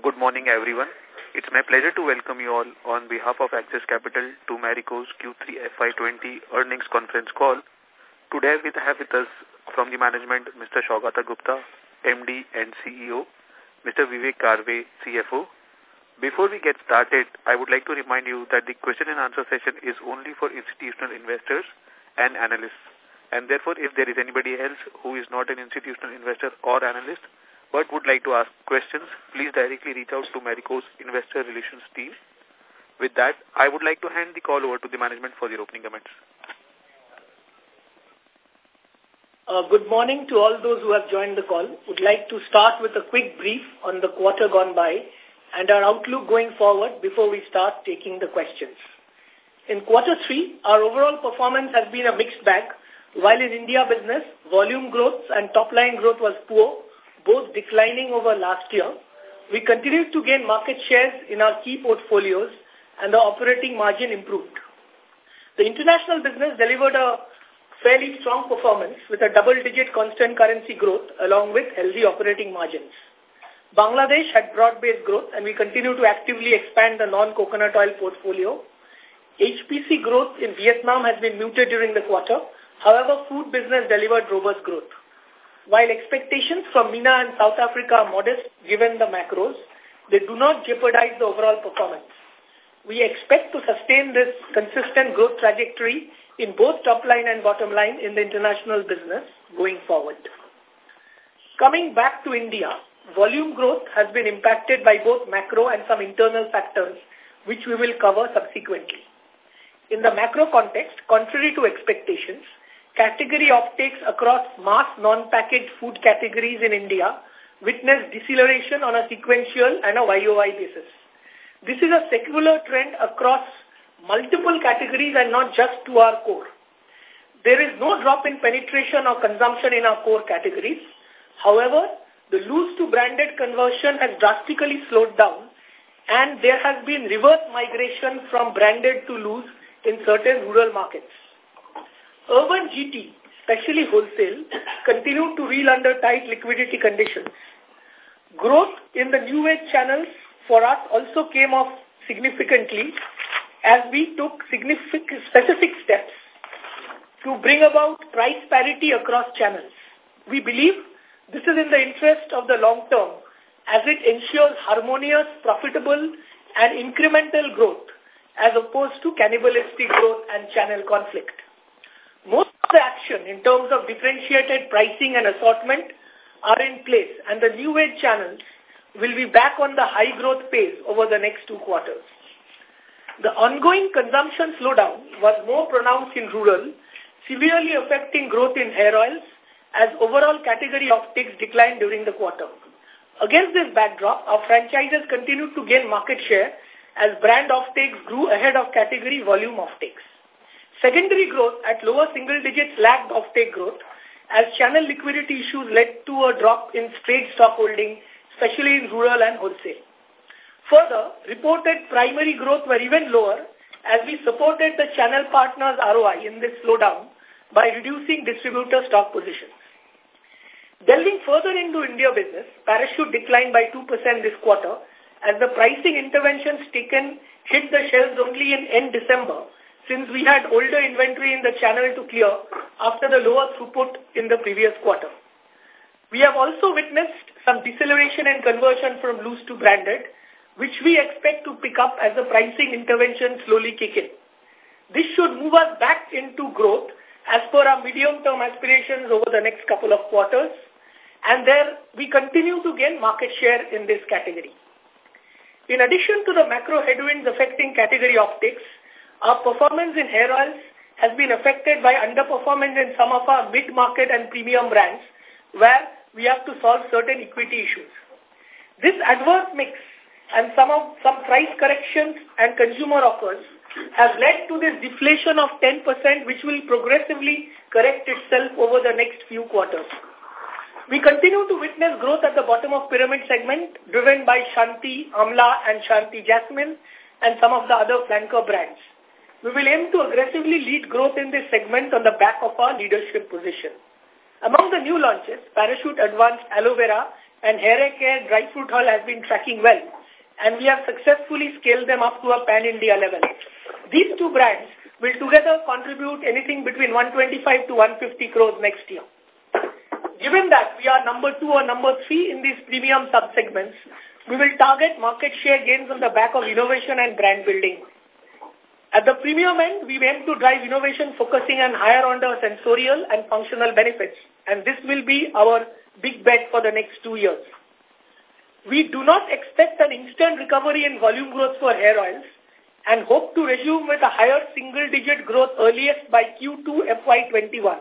Good morning, everyone. It's my pleasure to welcome you all on behalf of Axis Capital to Marico's Q3 FY20 earnings conference call. Today we have with us from the management Mr. Saugata Gupta, MD and CEO, Mr. Vivek Karve, CFO. Before we get started, I would like to remind you that the question and answer session is only for institutional investors and analysts. And therefore, if there is anybody else who is not an institutional investor or analyst, but would like to ask questions, please directly reach out to Marico's investor relations team. With that, I would like to hand the call over to the management for their opening comments. Uh, good morning to all those who have joined the call. Would like to start with a quick brief on the quarter gone by and our outlook going forward before we start taking the questions. In quarter three, our overall performance has been a mixed bag, while in India business, volume growth and top-line growth was poor, both declining over last year, we continued to gain market shares in our key portfolios and the operating margin improved. The international business delivered a fairly strong performance with a double-digit constant currency growth along with healthy operating margins. Bangladesh had broad-based growth and we continue to actively expand the non-coconut oil portfolio. HPC growth in Vietnam has been muted during the quarter. However, food business delivered robust growth. While expectations from MENA and South Africa are modest given the macros, they do not jeopardize the overall performance. We expect to sustain this consistent growth trajectory in both top line and bottom line in the international business going forward. Coming back to India, volume growth has been impacted by both macro and some internal factors, which we will cover subsequently. In the macro context, contrary to expectations, category offtakes across mass non-packaged food categories in India witnessed deceleration on a sequential and a YOY basis. This is a secular trend across multiple categories and not just to our core. There is no drop in penetration or consumption in our core categories. However, the loose to branded conversion has drastically slowed down and there has been reverse migration from branded to loose in certain rural markets. Urban GT, especially wholesale, continued to reel under tight liquidity conditions. Growth in the new age channels for us also came off significantly as we took significant specific steps to bring about price parity across channels. We believe this is in the interest of the long term as it ensures harmonious, profitable and incremental growth as opposed to cannibalistic growth and channel conflict. The action in terms of differentiated pricing and assortment are in place and the new age channels will be back on the high growth pace over the next two quarters. The ongoing consumption slowdown was more pronounced in rural, severely affecting growth in hair oils as overall category offtakes declined during the quarter. Against this backdrop, our franchises continued to gain market share as brand offtakes grew ahead of category volume offtakes. Secondary growth at lower single digits lagged offtake growth as channel liquidity issues led to a drop in trade stock holding, especially in rural and wholesale. Further, reported primary growth were even lower as we supported the channel partners' ROI in this slowdown by reducing distributor stock positions. Delving further into India business, Parachute declined by 2% this quarter as the pricing interventions taken hit the shelves only in end December since we had older inventory in the channel to clear after the lower throughput in the previous quarter. We have also witnessed some deceleration in conversion from loose to branded, which we expect to pick up as the pricing intervention slowly kick in. This should move us back into growth as per our medium-term aspirations over the next couple of quarters, and there we continue to gain market share in this category. In addition to the macro headwinds affecting category offtakes, our performance in hair oils has been affected by underperformance in some of our mid-market and premium brands where we have to solve certain equity issues. This adverse mix and some of some price corrections and consumer offers have led to this deflation of 10% which will progressively correct itself over the next few quarters. We continue to witness growth at the bottom of pyramid segment driven by Shanti Amla and Shanti Jasmine and some of the other flanker brands. We will aim to aggressively lead growth in this segment on the back of our leadership position. Among the new launches, Parachute Advansed Aloe Vera and hair care dry fruit oil has been tracking well, and we have successfully scaled them up to a pan-India level. These two brands will together contribute anything between 125 to 150 crores next year. Given that we are number two or number three in these premium subsegments, we will target market share gains on the back of innovation and brand building. At the premium end, we aim to drive innovation focusing on higher order sensorial and functional benefits, and this will be our big bet for the next two years. We do not expect an instant recovery in volume growth for hair oils and hope to resume with a higher single-digit growth earliest by Q2 FY21.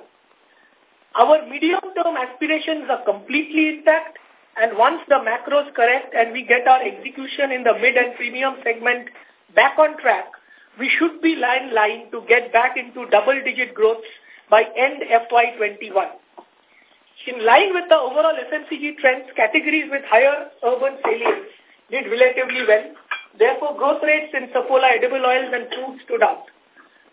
Our medium-term aspirations are completely intact and once the macros correct and we get our execution in the mid and premium segment back on track, we should be line line to get back into double-digit growth by end FY21. In line with the overall FMCG trends, categories with higher urban salience did relatively well. Therefore, growth rates in Saffola edible oils and food stood out.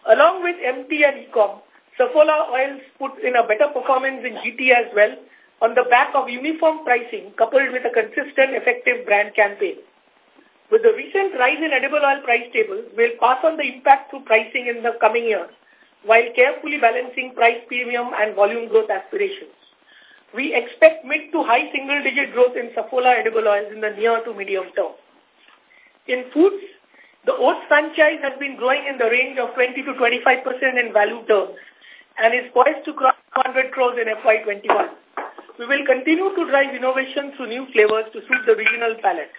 Along with MT and Ecom, Saffola oils put in a better performance in GT as well on the back of uniform pricing coupled with a consistent effective brand campaign. With the recent rise in edible oil price tables, we'll pass on the impact through pricing in the coming year while carefully balancing price premium and volume growth aspirations. We expect mid to high single-digit growth in Saffola edible oils in the near to medium term. In foods, the oats franchise has been growing in the range of 20 to 25% in value terms and is poised to cross 100 crores in FY21. We will continue to drive innovation through new flavors to suit the regional palate.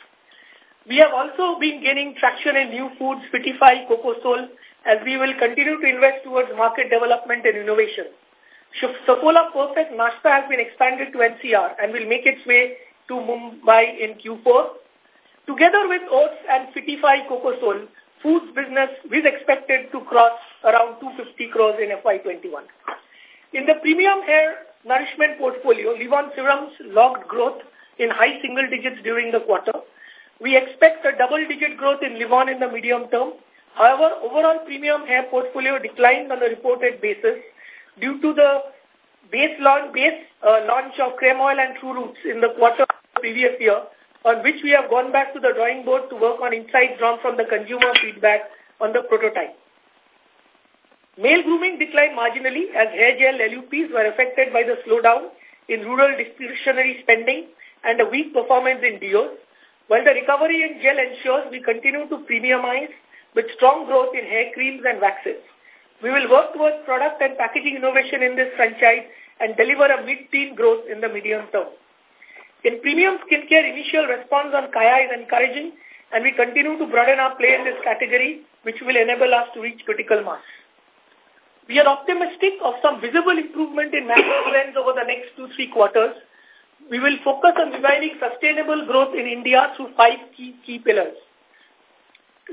We have also been gaining traction in new foods, Fittify, Coco Soul, as we will continue to invest towards market development and innovation. Saffola Perfect Nashta has been expanded to NCR and will make its way to Mumbai in Q4. Together with oats and Fittify Coco Soul, foods business is expected to cross around 250 crores in FY21. In the premium hair nourishment portfolio, Livon Serums logged growth in high single digits during the quarter. We expect a double-digit growth in Livon in the medium term. However, overall premium hair portfolio declined on a reported basis due to the base launch, base, uh, launch of Creme Oil and True Roots in the quarter previous year, on which we have gone back to the drawing board to work on insights drawn from the consumer feedback on the prototype. Male grooming declined marginally as hair gel LUPs were affected by the slowdown in rural discretionary spending and a weak performance in deos, while the recovery in gel ensures we continue to premiumize with strong growth in hair creams and waxes. We will work towards product and packaging innovation in this franchise and deliver a mid-teen growth in the medium term. In premium skincare, initial response on Kaya is encouraging and we continue to broaden our play in this category, which will enable us to reach critical mass. We are optimistic of some visible improvement in macro trends over the next two, three quarters. We will focus on reviving sustainable growth in India through five key, key pillars.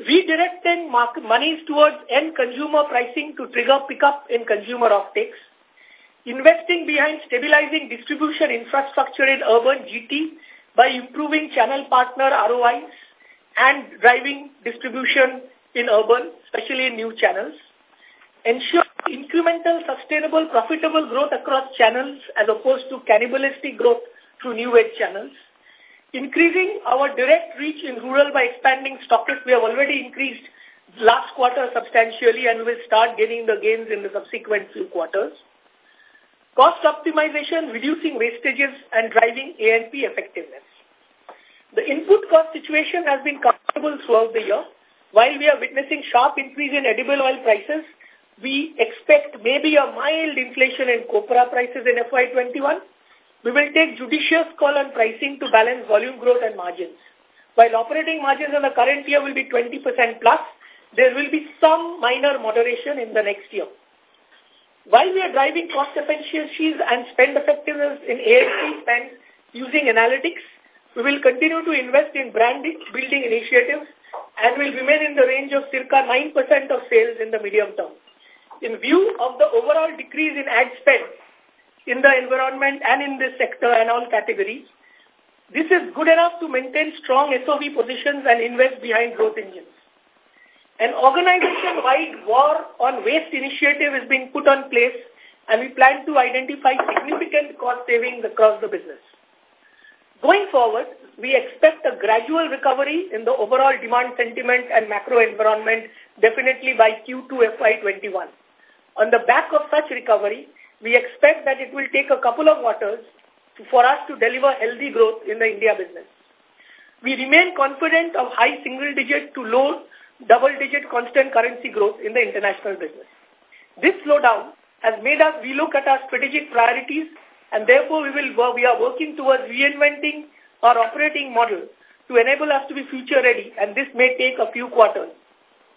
Redirecting market monies towards end consumer pricing to trigger pickup in consumer offtakes, investing behind stabilizing distribution infrastructure in urban GT by improving channel partner ROIs and driving distribution in urban, especially in new channels, ensure incremental, sustainable, profitable growth across channels as opposed to cannibalistic growth through new age channels, increasing our direct reach in rural by expanding stockists. We have already increased last quarter substantially and will start getting the gains in the subsequent few quarters. Cost optimization, reducing wastages and driving A&P effectiveness. The input cost situation has been comfortable throughout the year. While we are witnessing sharp increase in edible oil prices, we expect maybe a mild inflation in copra prices in FY21 we will take judicious call on pricing to balance volume growth and margins. While operating margins in the current year will be 20% plus, there will be some minor moderation in the next year. While we are driving cost efficiencies and spend effectiveness in A&P spend using analytics, we will continue to invest in brand building initiatives and will remain in the range of circa 9% of sales in the medium term. In view of the overall decrease in ad spend, in the environment and in this sector and all categories. This is good enough to maintain strong SOV positions and invest behind growth engines. An organization-wide war on waste initiative is being put on place and we plan to identify significant cost savings across the business. Going forward, we expect a gradual recovery in the overall demand sentiment and macro environment definitely by Q2 FY21. On the back of such recovery, we expect that it will take a couple of quarters for us to deliver healthy growth in the India business. We remain confident of high single-digit to low double-digit constant currency growth in the international business. This slowdown has made us relook at our strategic priorities and therefore we will we are working towards reinventing our operating model to enable us to be future ready and this may take a few quarters.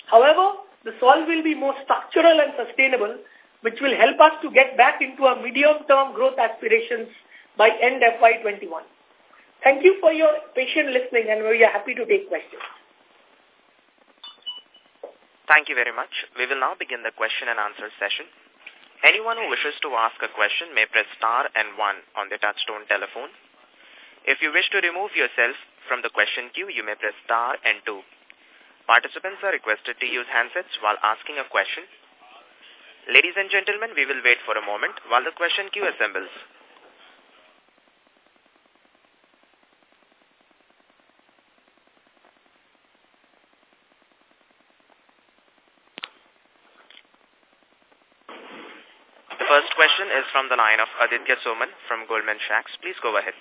However, the solve will be more structural and sustainable which will help us to get back into our medium-term growth aspirations by end FY21. Thank you for your patient listening and we are happy to take questions. Thank you very much. We will now begin the question and answer session. Anyone who wishes to ask a question may press star and one on the touchtone telephone. If you wish to remove yourself from the question queue, you may press star and two. Participants are requested to use handsets while asking a question. Ladies and gentlemen, we will wait for a moment while the question queue assembles. The first question is from the line of Aditya Soman from Goldman Sachs. Please go ahead.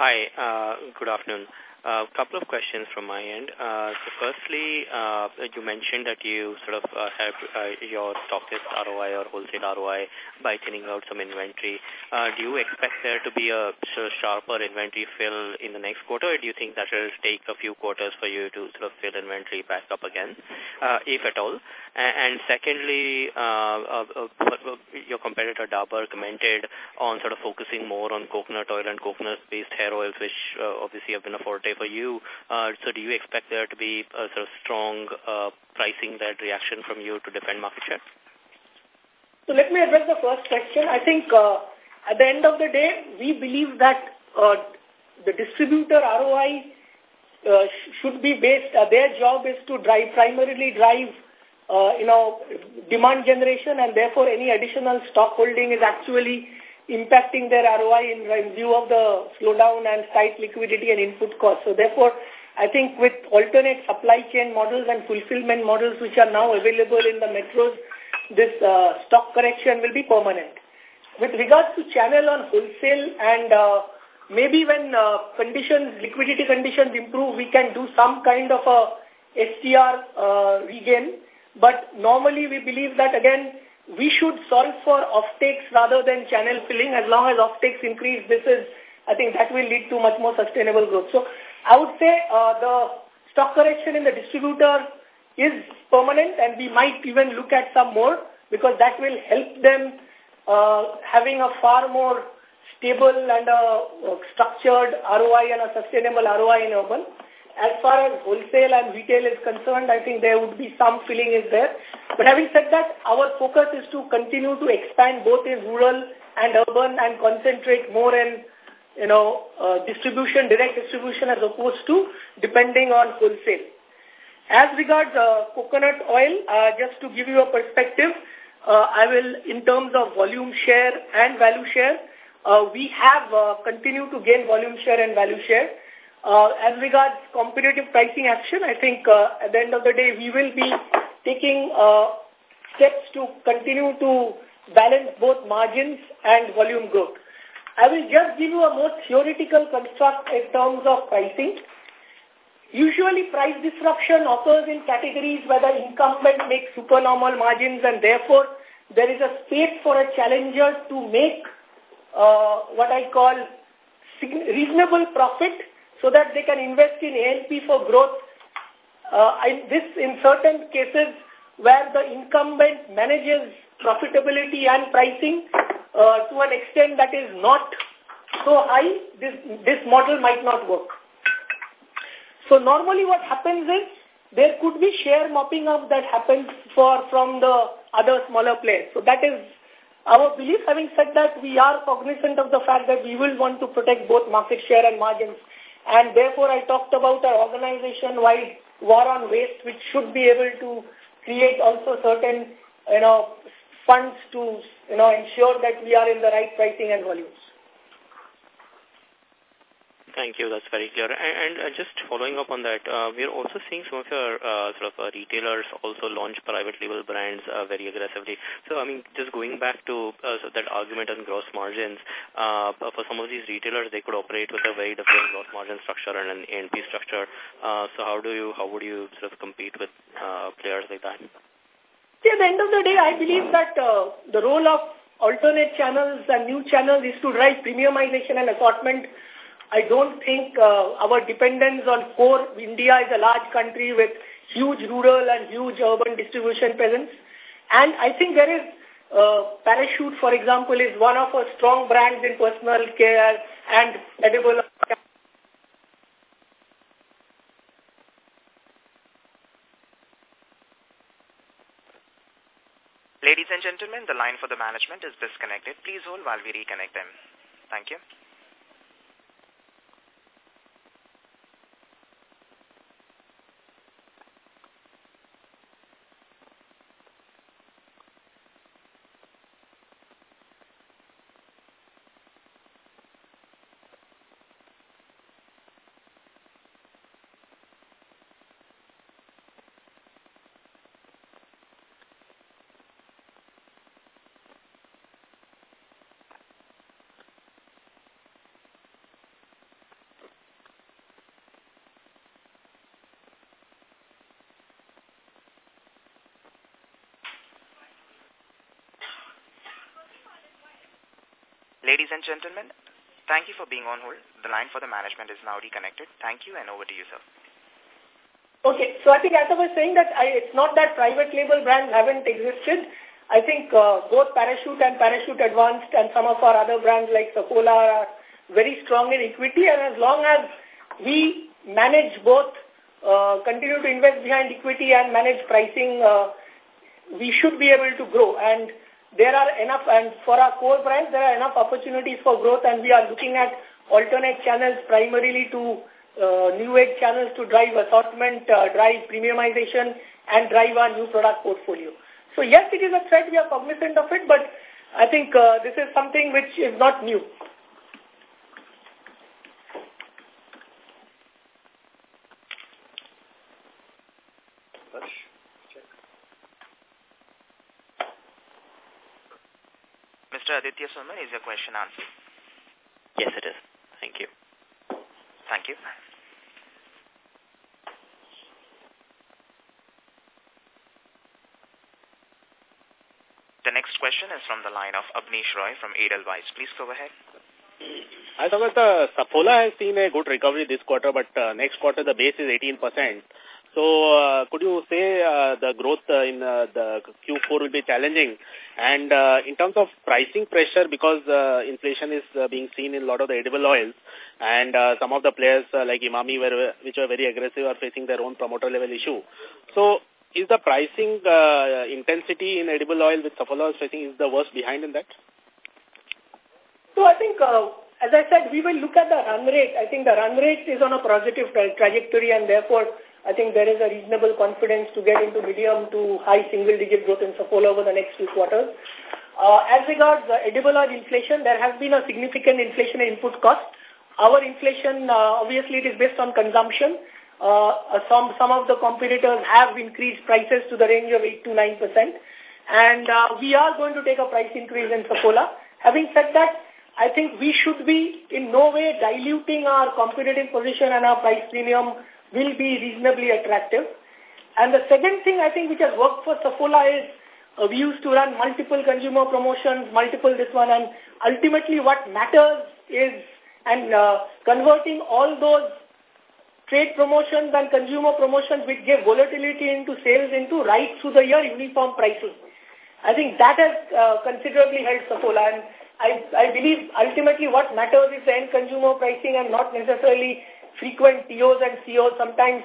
Hi, uh, good afternoon. A uh, couple of questions from my end. Uh, so firstly, uh, you mentioned that you sort of uh, have uh, your stockist ROI or wholesale ROI by thinning out some inventory. Uh, do you expect there to be a sort of sharper inventory fill in the next quarter, or do you think that will take a few quarters for you to sort of fill inventory back up again, uh, if at all? And, and secondly, uh, uh, uh, your competitor Dabur commented on sort of focusing more on coconut oil and coconut-based hair oils, which uh, obviously have been a forte for you. Uh, so do you expect there to be a sort of strong uh, pricing-led reaction from you to defend market share? So let me address the first question. I think uh, at the end of the day, we believe that uh, the distributor ROI uh, should be based, uh, their job is to drive, primarily drive, uh, you know, demand generation and therefore any additional stock holding is actually impacting their ROI in, in view of the slowdown and tight liquidity and input costs. So therefore, I think with alternate supply chain models and fulfillment models which are now available in the metros, this uh, stock correction will be permanent. With regards to channel on wholesale and uh, maybe when uh, conditions, liquidity conditions improve, we can do some kind of a STR uh, regain. But normally we believe that again, we should solve for offtakes rather than channel filling. As long as offtakes increase, this is, I think that will lead to much more sustainable growth. So I would say uh, the stock correction in the distributor is permanent and we might even look at some more because that will help them uh, having a far more stable and a, a structured ROI and a sustainable ROI in urban. As far as wholesale and retail is concerned, I think there would be some filling is there. But having said that, our focus is to continue to expand both in rural and urban and concentrate more in, you know, uh, distribution, direct distribution as opposed to depending on wholesale. As regards uh, coconut oil, uh, just to give you a perspective, uh, I will, in terms of volume share and value share, uh, we have uh, continued to gain volume share and value share. Uh, as regards competitive pricing action, I think uh, at the end of the day, we will be taking uh, steps to continue to balance both margins and volume growth. I will just give you a more theoretical construct in terms of pricing. Usually price disruption occurs in categories where the incumbent makes supernormal margins and therefore there is a space for a challenger to make uh, what I call reasonable profit so that they can invest in A&P for growth. Uh, in this, in certain cases where the incumbent manages profitability and pricing uh, to an extent that is not so high, this, this model might not work. So normally what happens is there could be share mopping up that happens for from the other smaller players. So that is our belief. Having said that, we are cognizant of the fact that we will want to protect both market share and margins and therefore, I talked about our organization-wide war on waste, which should be able to create also certain, you know, funds to, you know, ensure that we are in the right pricing and volumes. Thank you. That's very clear. And, and uh, just following up on that, uh, we're also seeing some of your uh, sort of uh, retailers also launch private label brands uh, very aggressively. So, I mean, just going back to uh, so that argument on gross margins, uh, for some of these retailers, they could operate with a very different gross margin structure and an A&P structure. Uh, so, how do you, how would you sort of compete with uh, players like that? See, at the end of the day, I believe that uh, the role of alternate channels and new channels is to drive premiumization and assortment I don't think uh, our dependence on core India is a large country with huge rural and huge urban distribution presence. And I think there is uh, Parachute, for example, is one of our strong brands in personal care and edible Ladies and gentlemen, the line for the management is disconnected. Please hold while we reconnect them. Thank you. Ladies and gentlemen, thank you for being on hold. The line for the management is now reconnected. Thank you and over to you, sir. Okay, so I think as I was saying that I, it's not that private label brands haven't existed. I think uh, both Parachute and Parachute Advansed and some of our other brands like Saffola are very strong in equity and as long as we manage both, uh, continue to invest behind equity and manage pricing, uh, we should be able to grow. And there are enough, and for our core brands, there are enough opportunities for growth, and we are looking at alternate channels primarily to uh, new age channels to drive assortment, uh, drive premiumization, and drive our new product portfolio. So yes, it is a threat. We are cognizant of it, but I think uh, this is something which is not new. Mr. Aditya is your question answered? Yes, it is. Thank you. Thank you. The next question is from the line of Abneesh Roy from Edelweiss. Please go ahead. I thought uh, Saffola has seen a good recovery this quarter, but uh, next quarter the base is 18%. So uh, could you say uh, the growth uh, in uh, the Q4 will be challenging? And uh, in terms of pricing pressure, because uh, inflation is uh, being seen in a lot of the edible oils, and uh, some of the players uh, like Emami, were, which are very aggressive, are facing their own promoter level issue. So is the pricing uh, intensity in edible oil with Saffola is facing is the worst behind in that? So I think, uh, as I said, we will look at the run rate. I think the run rate is on a positive tra trajectory and therefore I think there is a reasonable confidence to get into medium to high single-digit growth in Saffola over the next few quarters. Uh, as regards the edible oil inflation, there has been a significant inflation in input cost. Our inflation, uh, obviously, it is based on consumption. Uh, some some of the competitors have increased prices to the range of 8 to 9 percent. And uh, we are going to take a price increase in Saffola. Having said that, I think we should be in no way diluting our competitive position and our price premium will be reasonably attractive. And the second thing I think which has worked for Saffola is uh, we used to run multiple consumer promotions, multiple this one, and ultimately what matters is and uh, converting all those trade promotions and consumer promotions which give volatility into sales into right through the year uniform pricing. I think that has uh, considerably helped Saffola and I, I believe ultimately what matters is the end consumer pricing and not necessarily frequent TOs and COs. Sometimes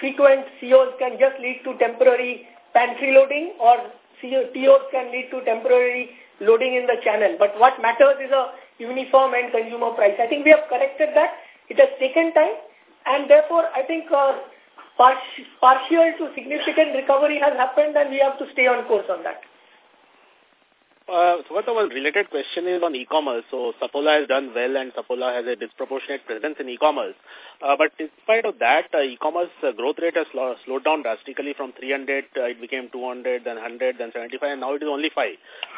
frequent COs can just lead to temporary pantry loading or TOs can lead to temporary loading in the channel. But what matters is a uniform and consumer price. I think we have corrected that. It has taken time and therefore I think uh, partial to significant recovery has happened and we have to stay on course on that. Uh, so what one related question is on e-commerce. So Saffola has done well and Saffola has a disproportionate presence in e-commerce. Uh, but in spite of that, uh, e-commerce uh, growth rate has slow, slowed down drastically from 300, uh, it became 200, then 100, then 75, and now it is only 5.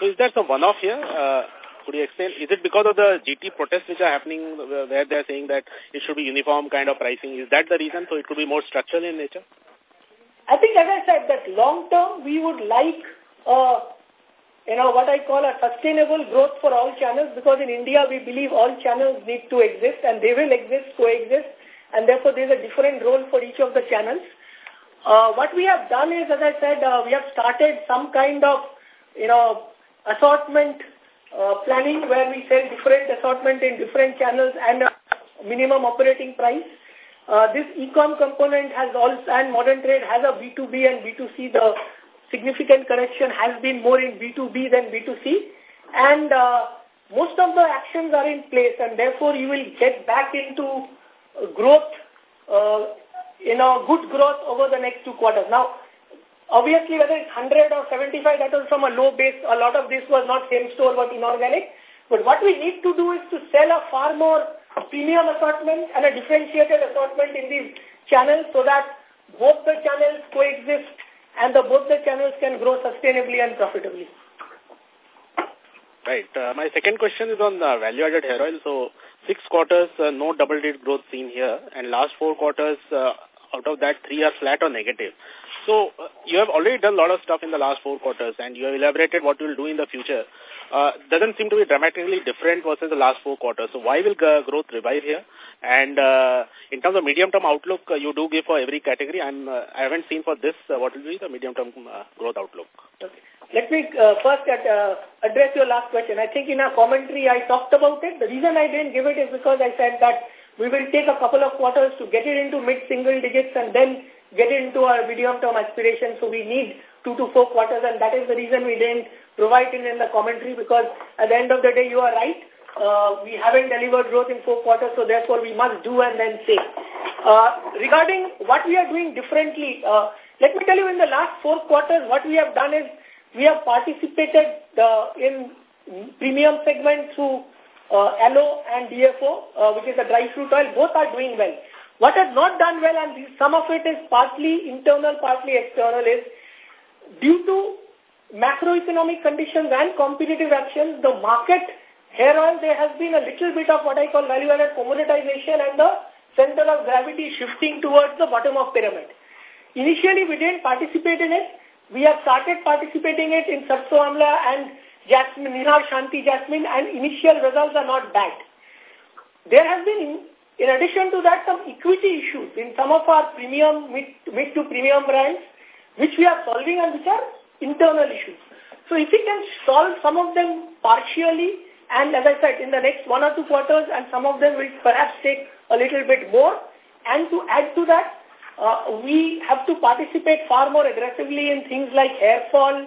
So is there some one-off here? Uh, could you explain? Is it because of the GT protests which are happening where they're saying that it should be uniform kind of pricing? Is that the reason? So it could be more structural in nature? I think, as I said, that long term we would like, uh, you know, what I call a sustainable growth for all channels because in India we believe all channels need to exist and they will exist, coexist, and therefore there is a different role for each of the channels. Uh, what we have done is, as I said, uh, we have started some kind of, you know, assortment uh, planning where we sell different assortment in different channels and a minimum operating price. Uh, this e-com component has also, and modern trade has a B2B and B2C. The significant correction has been more in B2B than B2C. And uh, most of the actions are in place and therefore you will get back into growth, uh, you know, good growth over the next two quarters. Now, Obviously, whether it's 100 or 75, that was from a low base. A lot of this was not same store but inorganic. But what we need to do is to sell a far more premium assortment and a differentiated assortment in these channels so that both the channels coexist and the, both the channels can grow sustainably and profitably. Right. Uh, my second question is on uh, value-added hair oil. So six quarters, uh, no double-digit growth seen here, and last four quarters, uh, out of that, three are flat or negative. So uh, you have already done a lot of stuff in the last four quarters and you have elaborated what you will do in the future. Uh, doesn't seem to be dramatically different versus the last four quarters. So why will growth revive here? And uh, in terms of medium-term outlook, uh, you do give for every category. I'm, uh, I haven't seen for this uh, what will be the medium-term uh, growth outlook. Okay. Let me uh, first at, uh, address your last question. I think in our commentary I talked about it. The reason I didn't give it is because I said that we will take a couple of quarters to get it into mid-single digits and then get into our medium-term aspirations. So we need two to four quarters, and that is the reason we didn't provide it in the commentary because at the end of the day, you are right. Uh, we haven't delivered growth in four quarters, so therefore we must do and then say. Uh, regarding what we are doing differently, uh, let me tell you in the last four quarters, what we have done is we have participated uh, in premium segment through uh, Aloe and DFO, uh, which is a dry fruit oil. Both are doing well. What has not done well, and some of it is partly internal, partly external, is due to macroeconomic conditions and competitive actions, the market hair oil, there has been a little bit of what I call value-added commoditization and the center of gravity shifting towards the bottom of pyramid. Initially, we didn't participate in it. We have started participating it in Sarso Amla and Jasmine, Nihar Shanti Jasmine, and initial results are not bad. There has been in addition to that, some equity issues in some of our premium, mid, mid to premium brands, which we are solving and which are internal issues. So if we can solve some of them partially, and as I said, in the next one or two quarters, and some of them will perhaps take a little bit more, and to add to that, uh, we have to participate far more aggressively in things like hair fall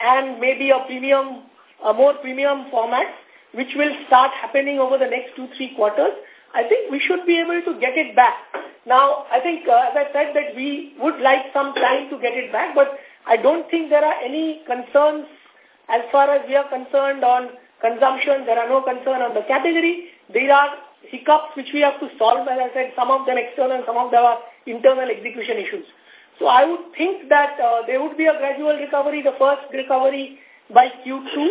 and maybe a premium, a more premium format, which will start happening over the next two, three quarters. I think we should be able to get it back. Now, I think, uh, as I said, that we would like some time to get it back, but I don't think there are any concerns as far as we are concerned on consumption. There are no concern on the category. There are hiccups which we have to solve. As I said, some of them external, some of them are internal execution issues. So I would think that uh, there would be a gradual recovery, the first recovery by Q2,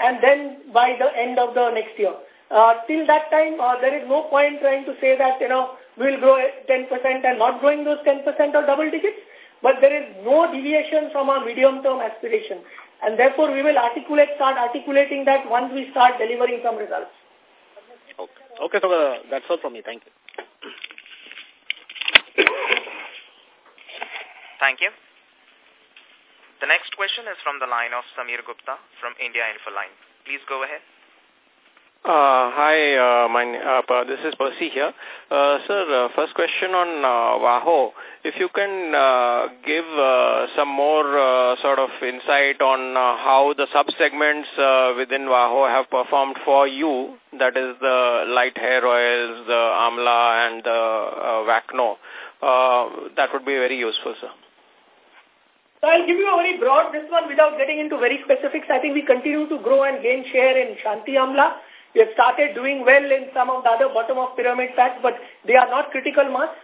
and then by the end of the next year. Uh, till that time, uh, there is no point trying to say that, you know, will grow 10% and not growing those 10% or double digits, but there is no deviation from our medium-term aspiration. And therefore, we will articulate, start articulating that once we start delivering some results. Okay, okay so uh, that's all from me. Thank you. Thank you. The next question is from the line of Samir Gupta from India Infoline. Please go ahead. Uh, hi, uh, my, uh, this is Percy here. Uh, sir, uh, first question on uh, Vaho. If you can uh, give uh, some more uh, sort of insight on uh, how the sub-segments uh, within Vaho have performed for you, that is the light hair oils, the Amla and the uh, Vacno, uh, that would be very useful, sir. So I'll give you a very broad this one without getting into very specifics. I think we continue to grow and gain share in Shanti Amla. We have started doing well in some of the other bottom of pyramid packs, but they are not critical mass.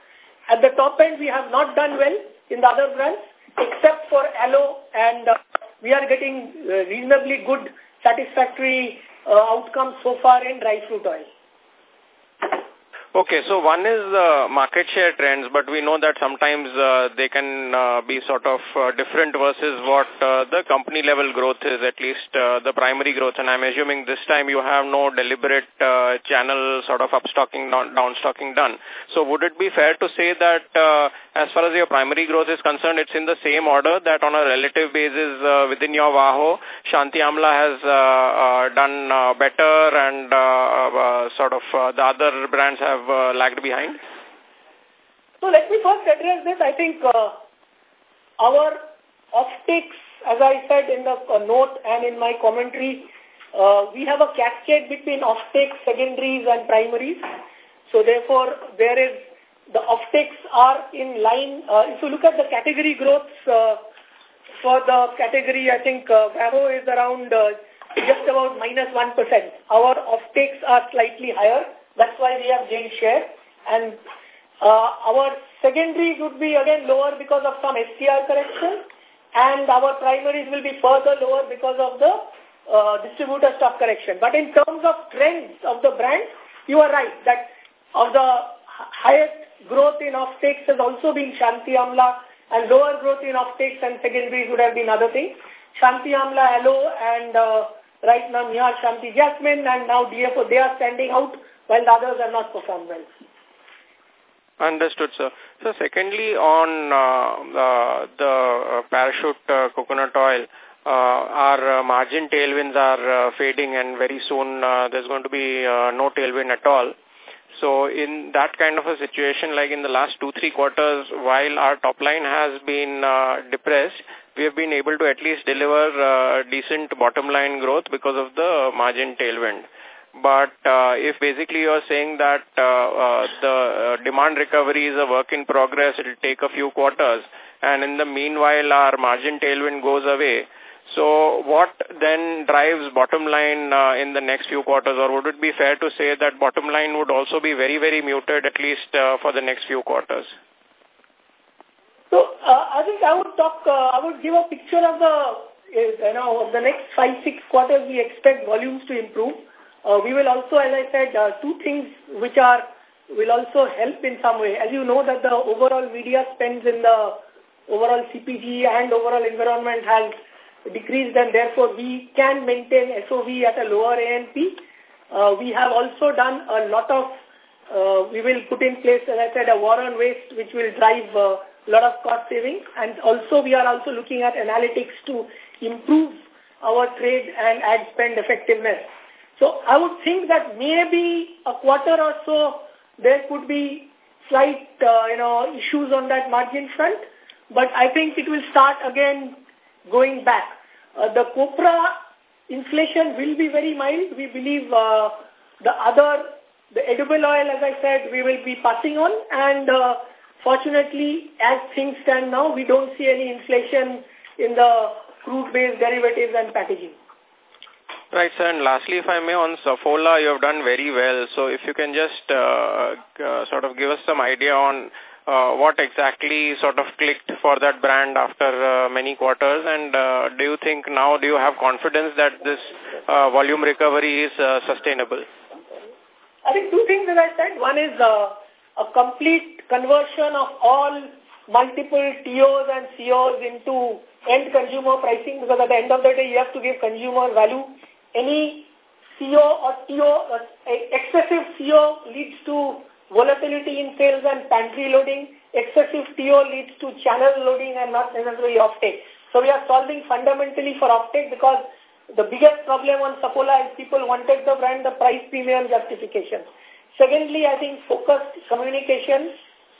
At the top end, we have not done well in the other brands, except for Aloe, and uh, we are getting uh, reasonably good, satisfactory uh, outcomes so far in dry fruit oil. Okay, so one is uh, market share trends, but we know that sometimes uh, they can uh, be sort of uh, different versus what uh, the company level growth is, at least uh, the primary growth. And I'm assuming this time you have no deliberate uh, channel sort of upstocking, down downstocking done. So would it be fair to say that uh, as far as your primary growth is concerned, it's in the same order that on a relative basis uh, within your VAHO, Shanti Amla has uh, uh, done uh, better and uh, uh, sort of uh, the other brands have have uh, lagged behind? So let me first address this. I think uh, our offtakes, as I said in the uh, note and in my commentary, uh, we have a cascade between offtakes, secondaries and primaries. So therefore, there is the offtakes are in line. Uh, if you look at the category growths uh, for the category, I think uh, is around uh, just about minus 1. Our offtakes are slightly higher. That's why we have gained share. And uh, our secondaries would be again lower because of some STR correction and our primaries will be further lower because of the uh, distributor stock correction. But in terms of trends of the brand, you are right that of the highest growth in offtakes has also been Shanti Amla and lower growth in offtakes and secondaries would have been other things. Shanti Amla, Aloe and uh, right now Nihar Shanti Jasmine and now DFO, they are standing out while the others have not performed well. Understood, sir. So secondly, on uh, uh, the parachute uh, coconut oil, uh, our uh, margin tailwinds are uh, fading and very soon uh, there's going to be uh, no tailwind at all. So in that kind of a situation, like in the last two, three quarters, while our top line has been uh, depressed, we have been able to at least deliver uh, decent bottom line growth because of the margin tailwind. But uh, if basically you're saying that uh, uh, the uh, demand recovery is a work in progress, it will take a few quarters, and in the meanwhile our margin tailwind goes away, so what then drives bottom line uh, in the next few quarters, or would it be fair to say that bottom line would also be very, very muted at least uh, for the next few quarters? So uh, I think I would talk, uh, I would give a picture of the, you know, of the next five, six quarters we expect volumes to improve. Uh, we will also, as I said, uh, two things which are will also help in some way. As you know that the overall media spends in the overall CPG and overall environment has decreased and therefore we can maintain SOV at a lower ANP. Uh, we have also done a lot of, uh, we will put in place, as I said, a war on waste which will drive a lot of cost savings and also we are also looking at analytics to improve our trade and ad spend effectiveness. So I would think that maybe a quarter or so there could be slight, uh, you know, issues on that margin front, but I think it will start again going back. Uh, the copra inflation will be very mild. We believe uh, the other, the edible oil, as I said, we will be passing on. And uh, fortunately, as things stand now, we don't see any inflation in the crude-based derivatives and packaging. Right, sir. And lastly, if I may, on Saffola, you have done very well. So if you can just uh, uh, sort of give us some idea on uh, what exactly sort of clicked for that brand after uh, many quarters and uh, do you think now, do you have confidence that this uh, volume recovery is uh, sustainable? I think two things that I said. One is uh, a complete conversion of all multiple TOs and COs into end consumer pricing because at the end of the day you have to give consumer value any CO or TO, uh, excessive CO leads to volatility in sales and pantry loading. Excessive TO leads to channel loading and not necessarily offtake. So we are solving fundamentally for offtake because the biggest problem on Saffola is people wanted the brand, the price premium justification. Secondly, I think focused communication.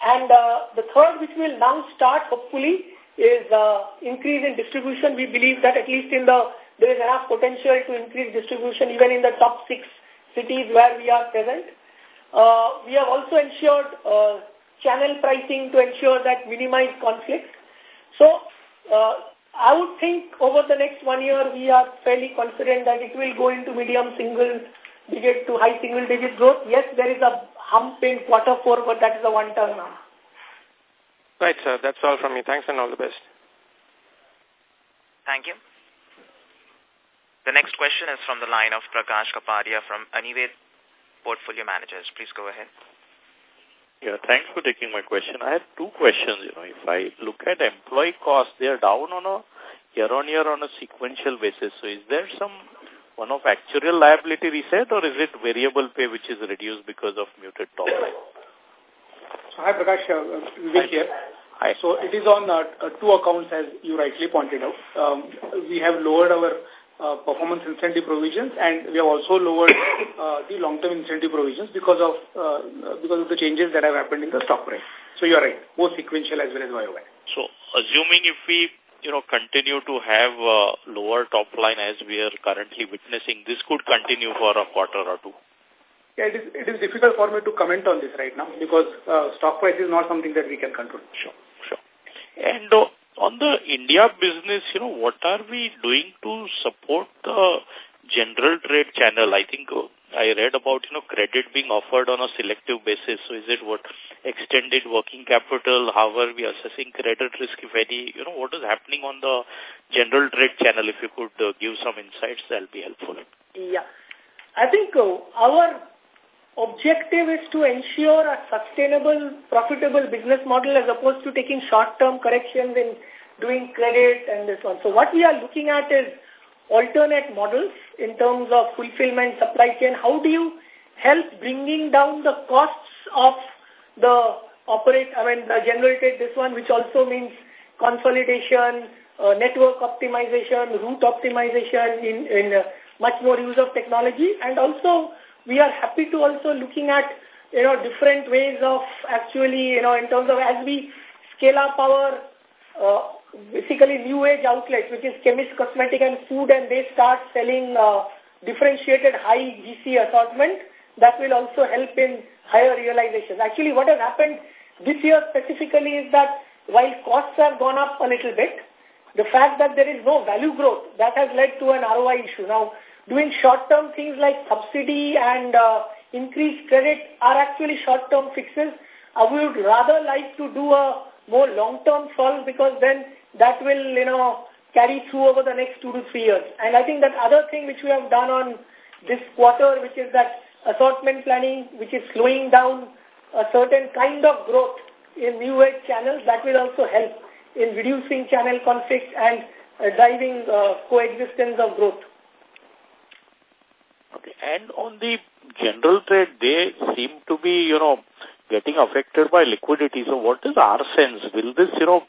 And uh, the third, which will now start, hopefully, is uh, increase in distribution. We believe that at least in the there is enough potential to increase distribution even in the top six cities where we are present. Uh, we have also ensured uh, channel pricing to ensure that minimize conflict. So uh, I would think over the next one year, we are fairly confident that it will go into medium single digit to high single digit growth. Yes, there is a hump in quarter four, but that is a one term now. Right, sir. That's all from me. Thanks and all the best. Thank you. The next question is from the line of Prakash Kapadia from Anived Portfolio Managers. Please go ahead. Yeah, thanks for taking my question. I have two questions. You know, if I look at employee costs, they are down on a year-on-year -year on a sequential basis. So is there some one of actuarial liability reset or is it variable pay which is reduced because of muted top line? So, hi Prakash, uh, Vivek here. Hi. So it is on uh, uh, two accounts as you rightly pointed out. Um, we have lowered our uh, performance incentive provisions and we have also lowered uh, the long-term incentive provisions because of uh, because of the changes that have happened in the stock price. So you are right, both sequential as well as YOY. So assuming if we you know, continue to have uh, lower top line as we are currently witnessing, this could continue for a quarter or two? Yeah, it is, it is difficult for me to comment on this right now because uh, stock price is not something that we can control. Sure, sure. And uh, on the India business, you know, what are we doing to support the general trade channel? I think uh, I read about, you know, credit being offered on a selective basis. So is it what extended working capital? How are we assessing credit risk, if any? You know, what is happening on the general trade channel? If you could uh, give some insights, that'll be helpful. Yeah. I think uh, our objective is to ensure a sustainable, profitable business model as opposed to taking short-term corrections in doing credit and this one. So what we are looking at is alternate models in terms of fulfillment, supply chain? How do you help bringing down the costs of the operate, I mean, the generated this one, which also means consolidation, uh, network optimization, route optimization in, in uh, much more use of technology. And also, we are happy to also looking at, you know, different ways of actually, you know, in terms of as we scale up our uh, basically new age outlets, which is chemist, cosmetic and food, and they start selling uh, differentiated high GC assortment, that will also help in higher realizations. Actually, what has happened this year specifically is that while costs have gone up a little bit, the fact that there is no value growth, that has led to an ROI issue. Now, doing short-term things like subsidy and uh, increased credit are actually short-term fixes. We would rather like to do a more long-term solve because then that will, you know, carry through over the next two to three years. And I think that other thing which we have done on this quarter, which is that assortment planning, which is slowing down a certain kind of growth in new age channels, that will also help in reducing channel conflict and uh, driving uh, coexistence of growth. And on the general trade, they seem to be, you know, getting affected by liquidity. So what is our sense? Will this, you know,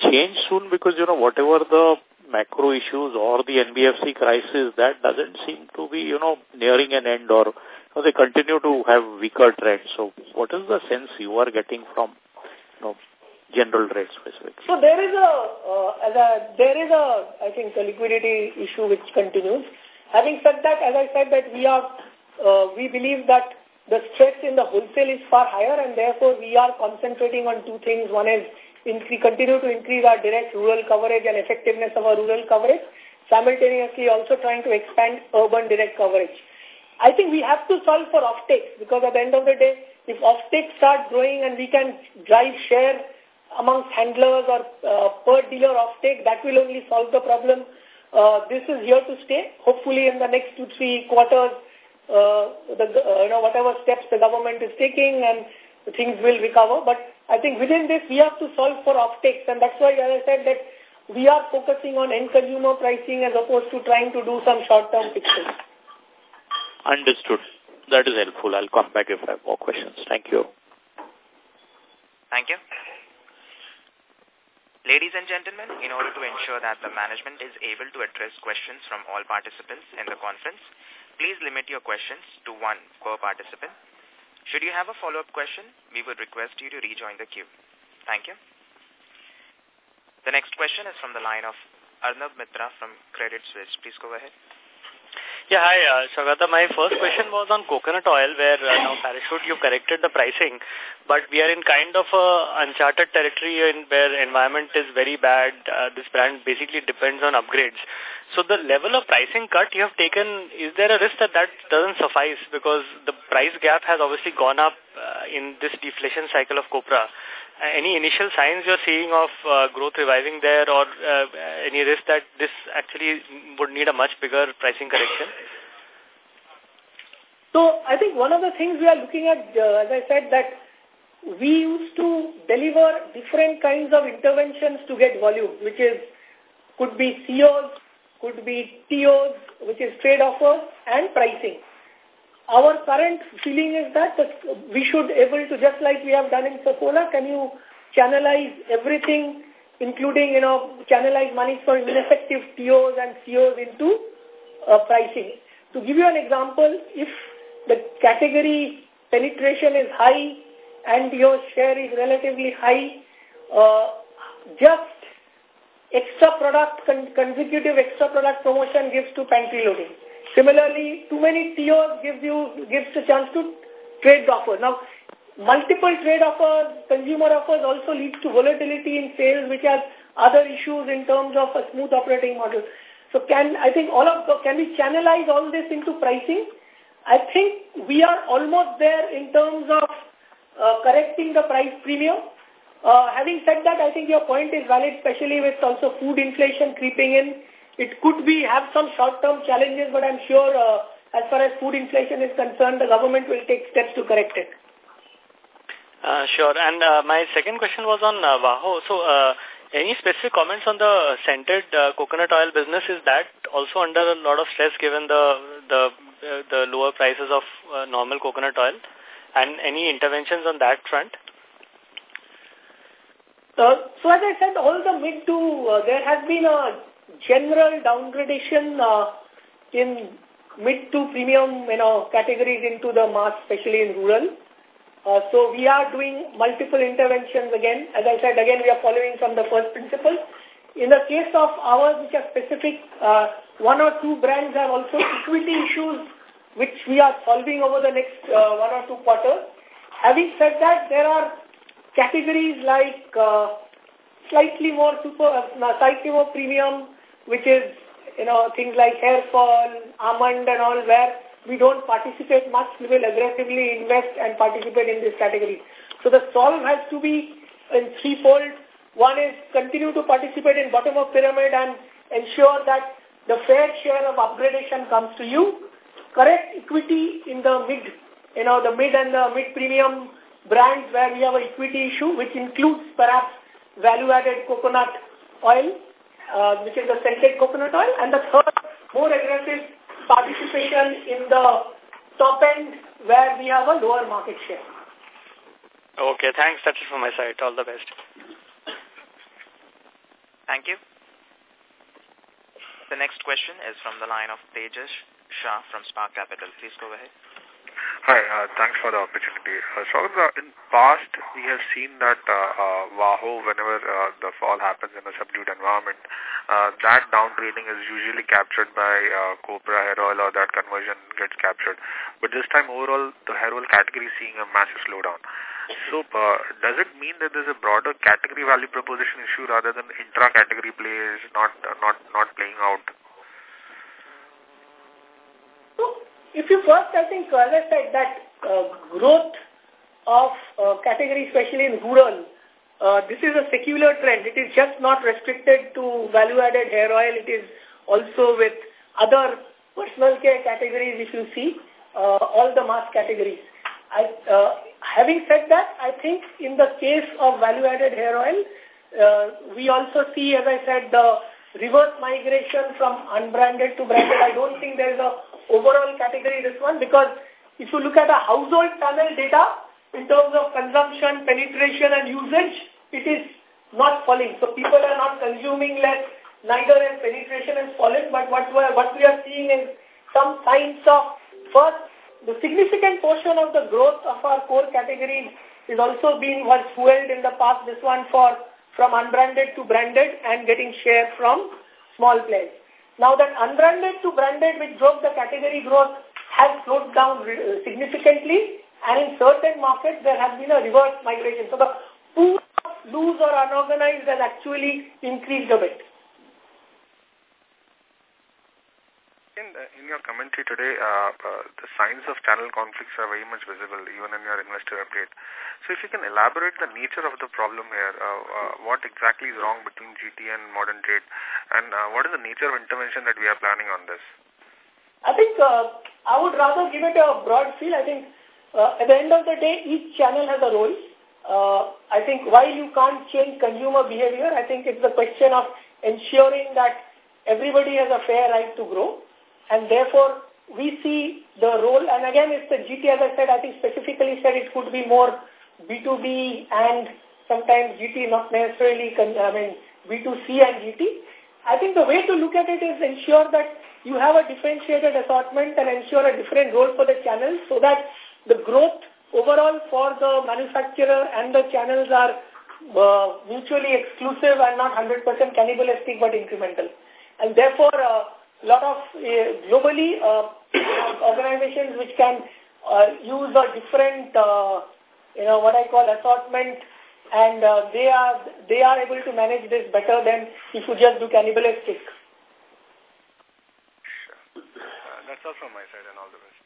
change soon because, you know, whatever the macro issues or the NBFC crisis, that doesn't seem to be, you know, nearing an end or you know, they continue to have weaker trends. So what is the sense you are getting from, you know, general trade specific? So there is a, uh, a, there is a, I think, a liquidity issue which continues. Having said that, as I said that we are, uh, we believe that the stress in the wholesale is far higher and therefore we are concentrating on two things. One is we continue to increase our direct rural coverage and effectiveness of our rural coverage, simultaneously also trying to expand urban direct coverage. I think we have to solve for offtakes because at the end of the day, if offtakes start growing and we can drive share amongst handlers or uh, per dealer offtake, that will only solve the problem. Uh, this is here to stay. Hopefully in the next two, three quarters, uh, the, uh, you know, whatever steps the government is taking and things will recover. But I think within this, we have to solve for offtakes. And that's why, as I said, that we are focusing on end consumer pricing as opposed to trying to do some short-term fixes. Understood. That is helpful. I'll come back if I have more questions. Thank you. Thank you. Ladies and gentlemen, in order to ensure that the management is able to address questions from all participants in the conference, please limit your questions to one per participant. Should you have a follow-up question, we would request you to rejoin the queue. Thank you. The next question is from the line of Arnab Mitra from Credit Suisse. Please go ahead. Yeah, hi, uh, Saugata. My first question was on coconut oil, where uh, now Parachute, you corrected the pricing, but we are in kind of a uncharted territory in where environment is very bad. Uh, this brand basically depends on upgrades. So the level of pricing cut you have taken, is there a risk that that doesn't suffice? Because the price gap has obviously gone up uh, in this deflation cycle of copra. Uh, any initial signs you're seeing of uh, growth reviving there or uh, any risk that this actually would need a much bigger pricing correction? So I think one of the things we are looking at, uh, as I said, that we used to deliver different kinds of interventions to get volume, which is could be COs, could be TOs, which is trade offers, and pricing. Our current feeling is that we should able to, just like we have done in Saffola, can you channelize everything, including, you know, channelize money for ineffective TOs and COs into uh, pricing. To give you an example, if the category penetration is high and your share is relatively high, uh, just extra product, con consecutive extra product promotion gives to pantry loading. Similarly, too many TOs gives you gives the chance to trade offer. Now, multiple trade offers, consumer offers also leads to volatility in sales, which has other issues in terms of a smooth operating model. So can I think all of can we channelize all this into pricing? I think we are almost there in terms of uh, correcting the price premium. Uh, having said that, I think your point is valid, especially with also food inflation creeping in. It could be have some short-term challenges, but I'm sure uh, as far as food inflation is concerned, the government will take steps to correct it. Uh, sure. And uh, my second question was on uh, Vaho. So, uh, any specific comments on the scented uh, coconut oil business? Is that also under a lot of stress given the the uh, the lower prices of uh, normal coconut oil? And any interventions on that front? Uh, so as I said, all the mid to, uh, there has been a general downgradation uh, in mid to premium you know, categories into the mass, especially in rural. Uh, so we are doing multiple interventions again. As I said, again, we are following from the first principle. In the case of ours, which are specific, uh, one or two brands have also equity issues which we are solving over the next uh, one or two quarters. Having said that, there are categories like uh, slightly more super, uh, slightly more premium, which is, you know, things like hair fall, almond and all, where we don't participate much, we will aggressively invest and participate in this category. So the solve has to be in threefold. One is continue to participate in bottom of pyramid and ensure that the fair share of upgradation comes to you. Correct equity in the mid, you know, the mid and the mid-premium brands where we have an equity issue, which includes perhaps value-added coconut oil, uh, which is the scented coconut oil. And the third, more aggressive participation in the top end where we have a lower market share. Okay, thanks. That's it from my side. All the best. Thank you. The next question is from the line of Tejas Shah from Spark Capital. Please go ahead. Hi, uh, thanks for the opportunity. Uh, so, uh, in past, we have seen that uh, uh, whenever uh, the fall happens in a subdued environment, uh, that downtrading is usually captured by uh, Copra hair oil or that conversion gets captured. But this time, overall, the hair oil category is seeing a massive slowdown. So, uh, does it mean that there's a broader category value proposition issue rather than intra-category plays not uh, not not playing out? If you first, I think, as said, that uh, growth of uh, category, especially in rural, uh, this is a secular trend. It is just not restricted to value-added hair oil. It is also with other personal care categories, if you see, uh, all the mass categories. I, uh, having said that, I think in the case of value-added hair oil, uh, we also see, as I said, the reverse migration from unbranded to branded. I don't think there is a overall category this one because if you look at the household panel data in terms of consumption, penetration and usage, it is not falling. So people are not consuming less, neither as penetration has fallen, but what we are, what we are seeing is some signs of first, the significant portion of the growth of our core categories is also being was fueled in the past, this one for from unbranded to branded and getting share from small players. Now that unbranded to branded, which drove the category growth, has slowed down uh, significantly, and in certain markets there has been a reverse migration. So the pool of loose or unorganized has actually increased a bit. In, uh, in your commentary today, uh, uh, the signs of channel conflicts are very much visible even in your investor update. So if you can elaborate the nature of the problem here, uh, uh, what exactly is wrong between GT and modern trade and uh, what is the nature of intervention that we are planning on this? I think uh, I would rather give it a broad feel. I think uh, at the end of the day, each channel has a role. Uh, I think while you can't change consumer behavior, I think it's the question of ensuring that everybody has a fair right to grow and therefore we see the role, and again it's the GT as I said, I think specifically said it could be more B2B and sometimes GT not necessarily, I mean B2C and GT. I think the way to look at it is ensure that you have a differentiated assortment and ensure a different role for the channels so that the growth overall for the manufacturer and the channels are uh, mutually exclusive and not 100% cannibalistic but incremental. And therefore, uh, lot of uh, globally uh, organizations which can uh, use a different, uh, you know, what I call assortment, and uh, they are they are able to manage this better than if you just do cannibalistic. Sure. Uh, that's all from my side, and all the best.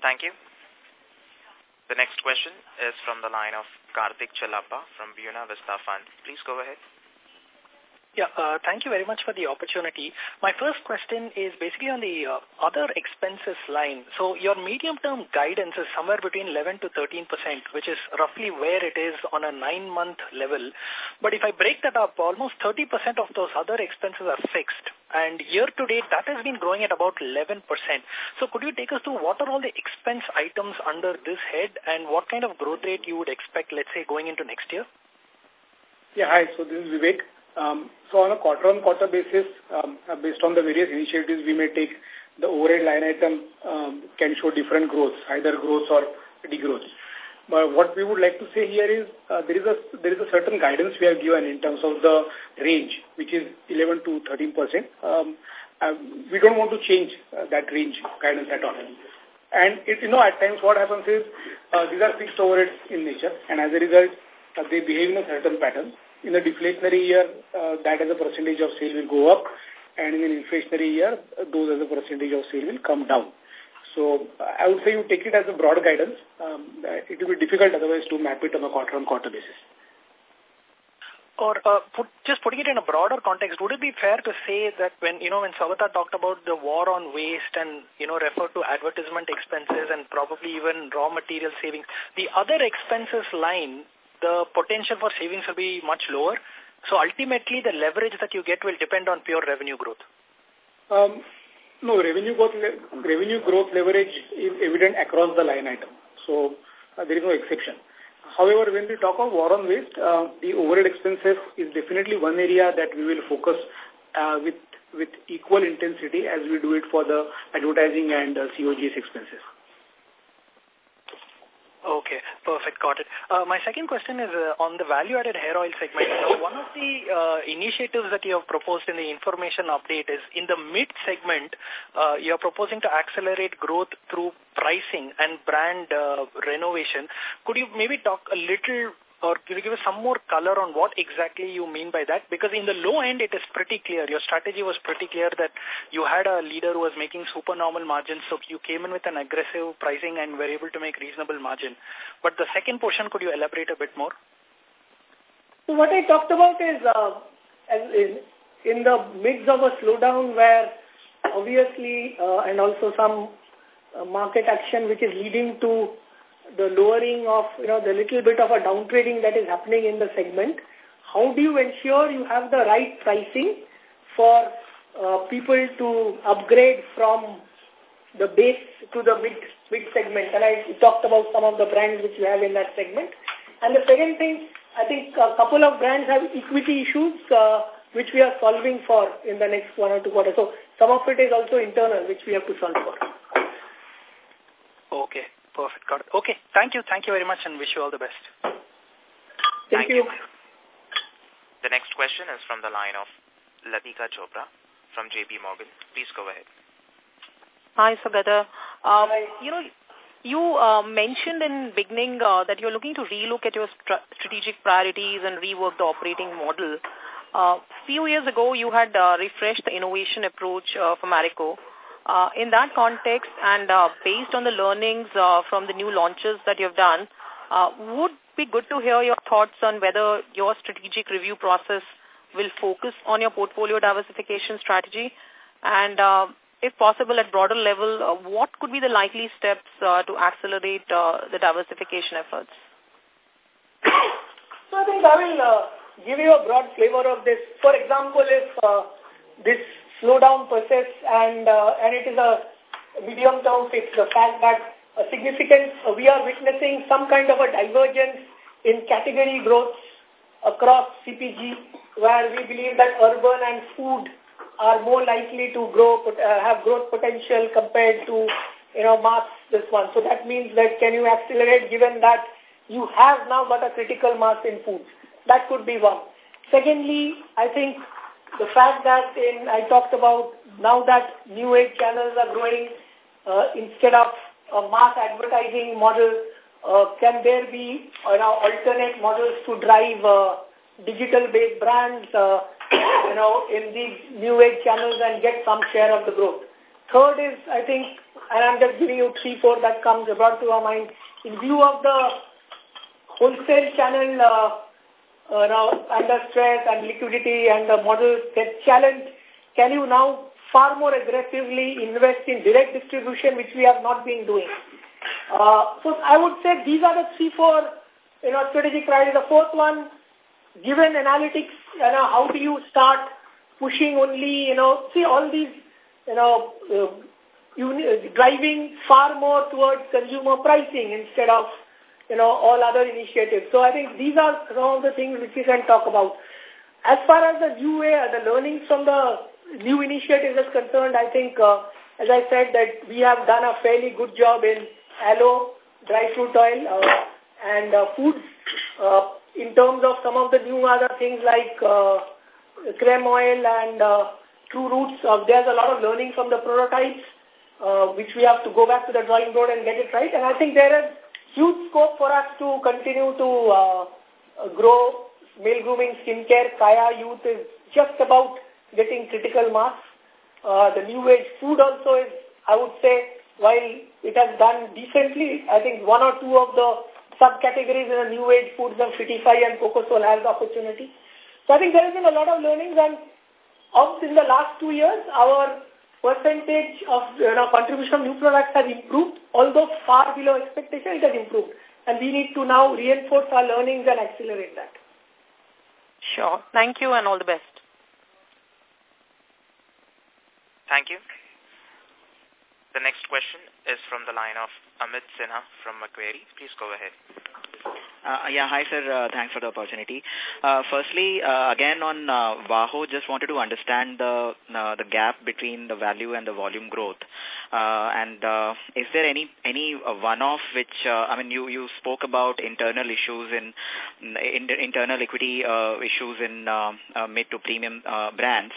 Thank you. The next question is from the line of Karthik Chellappa from Buena Vista Fund. Please go ahead. Yeah, uh, thank you very much for the opportunity. My first question is basically on the uh, other expenses line. So your medium-term guidance is somewhere between 11 to 13 percent, which is roughly where it is on a nine-month level. But if I break that up, almost 30 percent of those other expenses are fixed. And year-to-date, that has been growing at about 11 percent. So could you take us through what are all the expense items under this head and what kind of growth rate you would expect, let's say, going into next year? Yeah, hi. So this is Vivek. Um, so on a quarter-on-quarter -quarter basis, um, uh, based on the various initiatives we may take, the overhead line item um, can show different growths, either growth or degrowth. But what we would like to say here is uh, there is a there is a certain guidance we have given in terms of the range, which is 11 to 13 percent. Um, uh, we don't want to change uh, that range guidance at all. And it, you know, at times what happens is uh, these are fixed overheads in nature, and as a result, uh, they behave in a certain pattern in a deflationary year, uh, that as a percentage of sale will go up, and in an inflationary year, those as a percentage of sale will come down. So I would say you take it as a broad guidance. Um, it will be difficult otherwise to map it on a quarter-on-quarter -quarter basis. Or uh, put, just putting it in a broader context, would it be fair to say that when, you know, when Saugata talked about the war on waste and, you know, referred to advertisement expenses and probably even raw material savings, the other expenses line the potential for savings will be much lower. So ultimately, the leverage that you get will depend on pure revenue growth. Um, no, revenue growth, revenue growth leverage is evident across the line item. So uh, there is no exception. However, when we talk of war on waste, uh, the overhead expenses is definitely one area that we will focus uh, with with equal intensity as we do it for the advertising and uh, COGS expenses. Okay, perfect, got it. Uh, my second question is uh, on the value-added hair oil segment. Uh, one of the uh, initiatives that you have proposed in the information update is in the mid segment, uh, you are proposing to accelerate growth through pricing and brand uh, renovation. Could you maybe talk a little or can you give us some more color on what exactly you mean by that? Because in the low end, it is pretty clear. Your strategy was pretty clear that you had a leader who was making supernormal margins, so you came in with an aggressive pricing and were able to make reasonable margin. But the second portion, could you elaborate a bit more? So what I talked about is uh, in, in the midst of a slowdown where obviously uh, and also some uh, market action which is leading to the lowering of, you know, the little bit of a downtrading that is happening in the segment, how do you ensure you have the right pricing for uh, people to upgrade from the base to the mid, mid segment? And I talked about some of the brands which you have in that segment. And the second thing, I think a couple of brands have equity issues uh, which we are solving for in the next one or two quarters. So some of it is also internal, which we have to solve for. Okay. Perfect. Got it. Okay. Thank you. Thank you very much and wish you all the best. Thank, Thank you. you. The next question is from the line of Latika Chopra from JP Morgan. Please go ahead. Hi, Saugata. Um, you know, you uh, mentioned in beginning uh, that you're looking to relook at your strategic priorities and rework the operating model. A uh, few years ago, you had uh, refreshed the innovation approach uh, for Marico. Uh, in that context and uh, based on the learnings uh, from the new launches that you've done, uh, would be good to hear your thoughts on whether your strategic review process will focus on your portfolio diversification strategy and uh, if possible at broader level, uh, what could be the likely steps uh, to accelerate uh, the diversification efforts? so I think I will uh, give you a broad flavor of this. For example, if uh, this slowdown persists and uh, and it is a medium-term fix, the fact that a significant, uh, we are witnessing some kind of a divergence in category growth across CPG, where we believe that urban and food are more likely to grow, uh, have growth potential compared to, you know, mass this one. So that means that can you accelerate given that you have now got a critical mass in foods. That could be one. Secondly, I think the fact that in, I talked about now that new age channels are growing, uh, instead of a mass advertising model, uh, can there be you know, alternate models to drive uh, digital-based brands, uh, you know, in these new age channels and get some share of the growth. Third is, I think, and I'm just giving you three, four that comes brought to our mind, in view of the wholesale channel uh, uh, now under stress and liquidity and the model get challenged, can you now far more aggressively invest in direct distribution, which we have not been doing? Uh, so I would say these are the three, four, you know, strategic priorities. The fourth one, given analytics, you know, how do you start pushing only, you know, see all these, you know, uh, uh, driving far more towards consumer pricing instead of, you know, all other initiatives. So I think these are some of the things which we can talk about. As far as the new way, the learnings from the new initiatives is concerned, I think, uh, as I said, that we have done a fairly good job in aloe, dry fruit oil, uh, and uh, foods. Uh, in terms of some of the new other things like uh, creme oil and uh, true roots, uh, there's a lot of learning from the prototypes, uh, which we have to go back to the drawing board and get it right. And I think there is huge scope for us to continue to uh, grow male grooming skincare. Kaya Youth is just about getting critical mass. Uh, the new age food also is, I would say, while it has done decently, I think one or two of the subcategories in the new age foods and Fittify and Coco Soul has the opportunity. So I think there has been a lot of learnings and of in the last two years, our percentage of you know, contribution of new products has improved, although far below expectation, it has improved. And we need to now reinforce our learnings and accelerate that. Sure. Thank you and all the best. Thank you. The next question is from the line of Amit Sinha from Macquarie. Please go ahead. Uh, yeah, hi sir. Uh, thanks for the opportunity. Uh, firstly, uh, again on uh, Vaho, just wanted to understand the uh, the gap between the value and the volume growth. Uh, and uh, is there any any uh, one-off which uh, I mean you you spoke about internal issues in, in internal equity uh, issues in uh, uh, mid to premium uh, brands.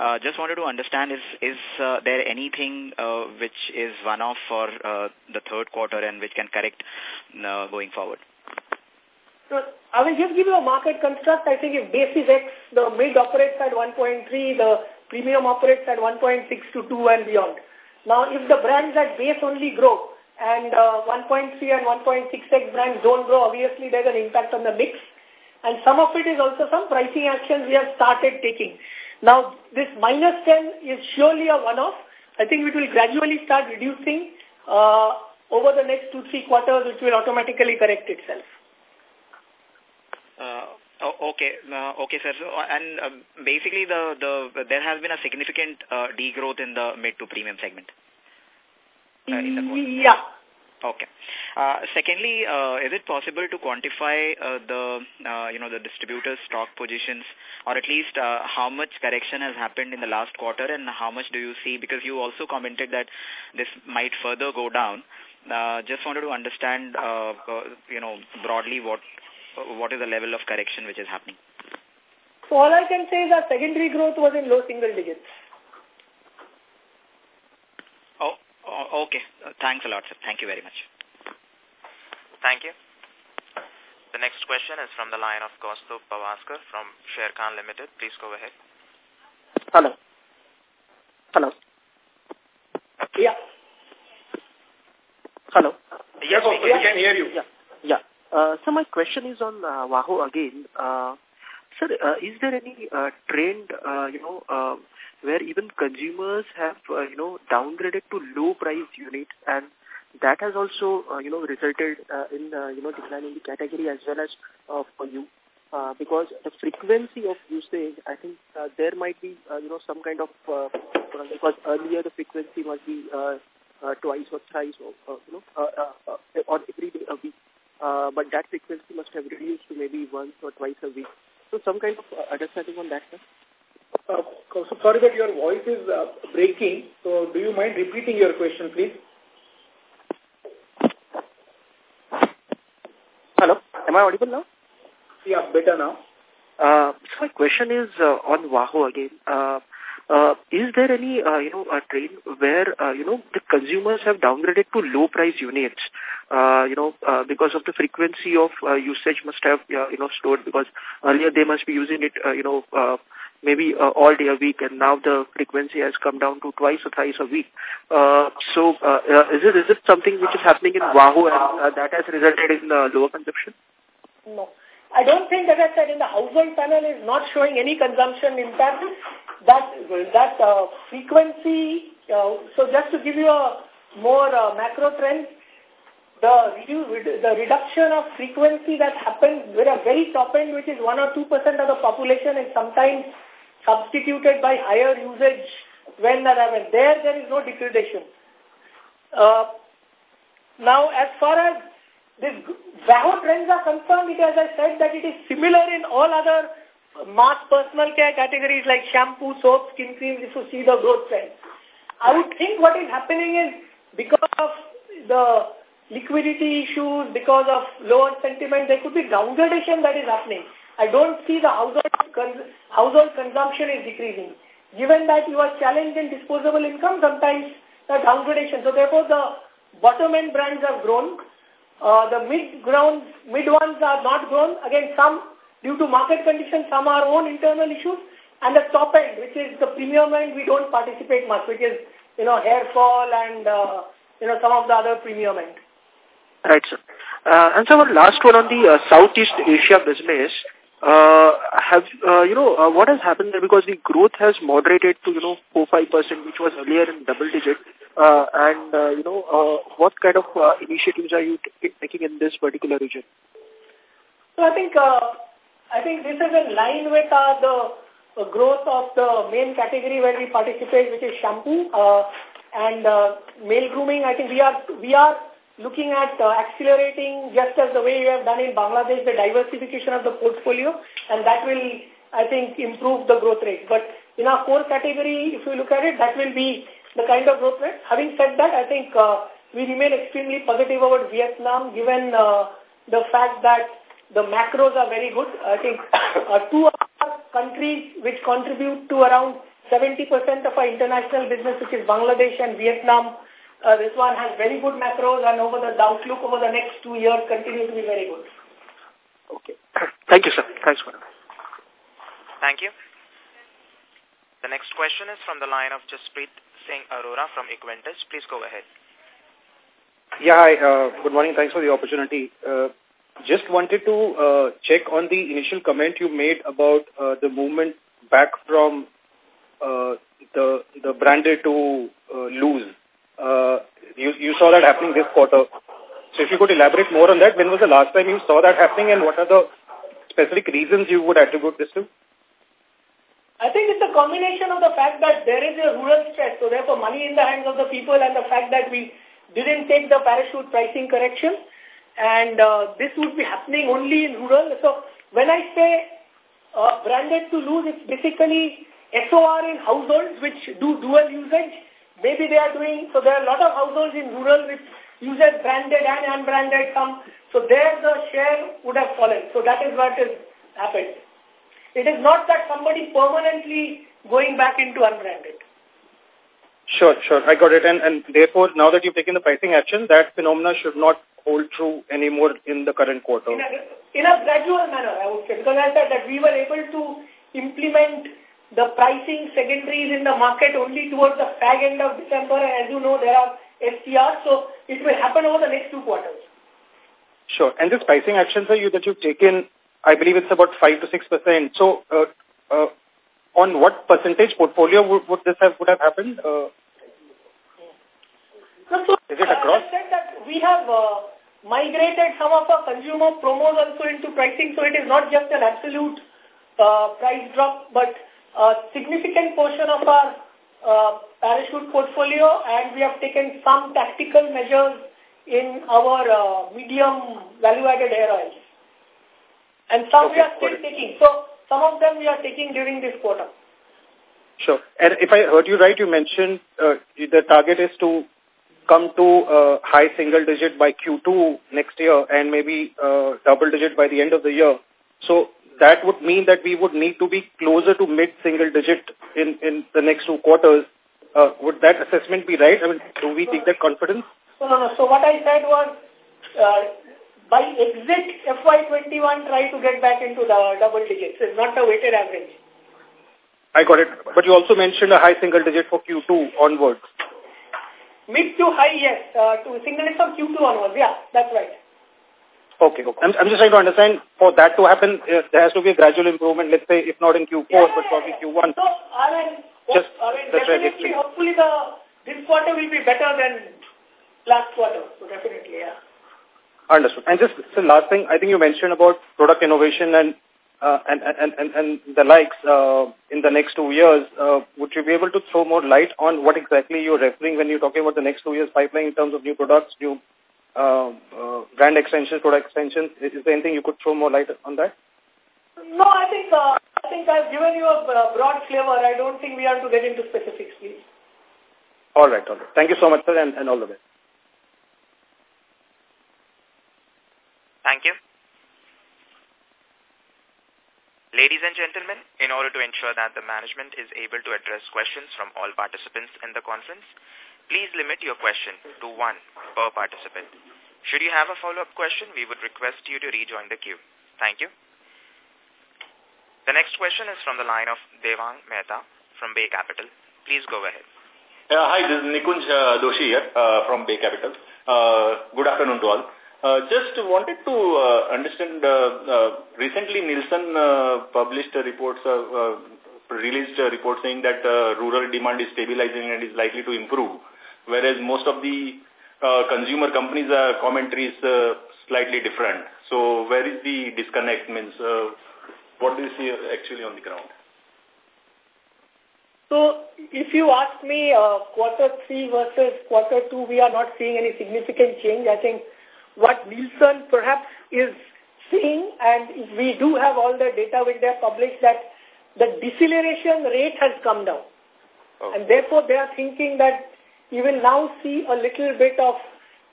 Uh, just wanted to understand is is uh, there anything uh, which is one-off for uh, the third quarter and which can correct uh, going forward? So I will just give you a market construct. I think if basis X, the mid operates at 1.3, the premium operates at 1.6 to 2 and beyond. Now, if the brands at base only grow and uh, 1.3 and 1.6x brands don't grow, obviously there's an impact on the mix. And some of it is also some pricing actions we have started taking. Now, this minus 10 is surely a one-off. I think it will gradually start reducing uh, over the next two, three quarters, which will automatically correct itself. Uh, okay, uh, okay, sir. So, uh, and uh, basically, the the there has been a significant uh, degrowth in the mid to premium segment. Uh, in the yeah. Okay. Uh, secondly, uh, is it possible to quantify uh, the uh, you know the distributor stock positions, or at least uh, how much correction has happened in the last quarter, and how much do you see? Because you also commented that this might further go down. Uh, just wanted to understand, uh, uh, you know, broadly what what is the level of correction which is happening? So all I can say is that secondary growth was in low single digits. Oh, oh okay. Uh, thanks a lot, sir. Thank you very much. Thank you. The next question is from the line of Kaustubh Pawaskar from Sharekhan Limited. Please go ahead. Hello. Hello. Yeah. Hello. Yes, yeah, we can hear you. Yeah. Uh, so my question is on uh, VAHO again. Uh, sir, uh, is there any uh, trend, uh, you know, uh, where even consumers have, uh, you know, downgraded to low price units and that has also, uh, you know, resulted uh, in, uh, you know, decline in the category as well as uh, for you. Uh, because the frequency of usage, I think uh, there might be, uh, you know, some kind of, uh, because earlier the frequency must be uh, uh, twice or thrice or, uh, you know, uh, uh, uh, or every day a week. Uh, but that frequency must have reduced to maybe once or twice a week. So some kind of uh, understanding on that, sir? Uh, so sorry that your voice is uh, breaking. So do you mind repeating your question, please? Hello, am I audible now? Yeah, better now. Uh, so my question is uh, on VAHO again. Uh, uh, is there any, uh, you know, a trend where, uh, you know, the consumers have downgraded to low price units, uh, you know, uh, because of the frequency of uh, usage must have, uh, you know, slowed because earlier they must be using it, uh, you know, uh, maybe uh, all day a week and now the frequency has come down to twice or thrice a week. Uh, so uh, uh, is it is it something which is happening in VAHO and uh, that has resulted in uh, lower consumption? No. I don't think, as I said, in the household panel is not showing any consumption impact. That that uh, frequency, uh, so just to give you a more uh, macro trend, the, the reduction of frequency that happens with a very top end, which is 1 or 2% of the population, is sometimes substituted by higher usage when that happens. There, there is no degradation. Uh, now, as far as this VAHO trends are concerned, it, as I said, that it is similar in all other mass personal care categories like shampoo, soap, skin creams, if you see the growth trend. I would think what is happening is because of the liquidity issues, because of lower sentiment, there could be downgradation that is happening. I don't see the household, household consumption is decreasing. Given that you are challenged in disposable income, sometimes the downgradation. So therefore the bottom end brands have grown. Uh, the mid ground, mid ones are not grown. Again, some due to market conditions, some are own internal issues. And the top end, which is the premium end, we don't participate much, which is, you know, hair fall and, uh, you know, some of the other premium end. Right, sir. Uh, and so our last one on the uh, Southeast Asia business, uh, have, uh, you know, uh, what has happened there because the growth has moderated to, you know, 4-5%, which was earlier in double digit. Uh, and, uh, you know, uh, what kind of uh, initiatives are you taking in this particular region? So I think, uh, I think this is in line with uh, the growth of the main category where we participate, which is shampoo uh, and uh, male grooming. I think we are we are looking at uh, accelerating just as the way we have done in Bangladesh, the diversification of the portfolio, and that will, I think, improve the growth rate. But in our core category, if you look at it, that will be the kind of growth rate. Having said that, I think uh, we remain extremely positive about Vietnam, given uh, the fact that the macros are very good. I think uh, two countries which contribute to around 70% of our international business, which is Bangladesh and Vietnam, uh, this one has very good macros and over the, outlook over the next two years continues to be very good. Okay. Thank you, sir. Thanks for that. Thank you. The next question is from the line of Jasprit Singh Arora from Equentis. Please go ahead. Yeah, hi. Uh, good morning. Thanks for the opportunity. Uh, just wanted to uh, check on the initial comment you made about uh, the movement back from uh, the the branded to uh. Uh, you, you saw that happening this quarter. So if you could elaborate more on that, when was the last time you saw that happening and what are the specific reasons you would attribute this to? I think it's a combination of the fact that there is a rural stress, so therefore money in the hands of the people and the fact that we didn't take the parachute pricing correction and uh, this would be happening only in rural. So when I say uh, branded to lose, it's basically SOR in households which do dual usage maybe they are doing, so there are a lot of households in rural which uses branded and unbranded some, so there the share would have fallen. So that is what has happened. It is not that somebody permanently going back into unbranded. Sure, sure. I got it. And, and therefore, now that you've taken the pricing action, that phenomena should not hold true anymore in the current quarter. In a, in a gradual manner, I would say, because I said that we were able to implement the pricing secondaries in the market only towards the fag end of December, and as you know, there are STRs, so it will happen over the next two quarters. Sure. And this pricing action, sir, you, that you've taken, I believe it's about 5 to 6%. So, uh, uh, on what percentage portfolio would, would this have would have happened? Uh, so, is it across? I said that we have uh, migrated some of our consumer promos also into pricing, so it is not just an absolute uh, price drop, but a significant portion of our uh, parachute portfolio, and we have taken some tactical measures in our uh, medium value-added hair oils. And some okay, we are still taking. So some of them we are taking during this quarter. Sure. And if I heard you right, you mentioned uh, the target is to come to uh, high single digit by Q2 next year and maybe uh, double digit by the end of the year. So that would mean that we would need to be closer to mid single digit in, in the next two quarters. Uh, would that assessment be right? I mean, do we take that confidence? No, no, no. So what I said was uh, by exit FY21, try to get back into the double digits. It's not a weighted average. I got it. But you also mentioned a high single digit for Q2 onwards. Mid to high, yes. Uh, to single digit from Q2 onwards. Yeah, that's right. Okay, okay. I'm, I'm just trying to understand, for that to happen, uh, there has to be a gradual improvement, let's say, if not in Q4, yeah, but probably Q1. So, I mean, just I mean definitely, hopefully the, this quarter will be better than last quarter. So definitely, yeah. Understood. And just the last thing, I think you mentioned about product innovation and uh, and, and, and, and the likes uh, in the next two years. Uh, would you be able to throw more light on what exactly you're referring when you're talking about the next two years pipeline in terms of new products, new uh, uh, brand extensions, product extensions? Is there anything you could throw more light on that? No, I think uh, I think I've given you a broad flavor. I don't think we have to get into specifics, please. All right, all right. Thank you so much, sir, and, and all the best. Thank you. Ladies and gentlemen, in order to ensure that the management is able to address questions from all participants in the conference, please limit your question to one per participant. Should you have a follow-up question, we would request you to rejoin the queue. Thank you. The next question is from the line of Devang Mehta from Bay Capital. Please go ahead. Uh, hi, this is Nikunj uh, Doshi here uh, from Bay Capital. Uh, good afternoon to all. Uh, just wanted to uh, understand, uh, uh, recently Nielsen uh, published a report, uh, uh, released a report saying that uh, rural demand is stabilizing and is likely to improve, whereas most of the uh, consumer companies' uh, commentary is uh, slightly different. So where is the disconnect? Means uh, what do you see actually on the ground? So if you ask me uh, quarter three versus quarter two, we are not seeing any significant change. I think what Nielsen perhaps is seeing, and we do have all the data which they have published, that the deceleration rate has come down. Oh. And therefore, they are thinking that you will now see a little bit of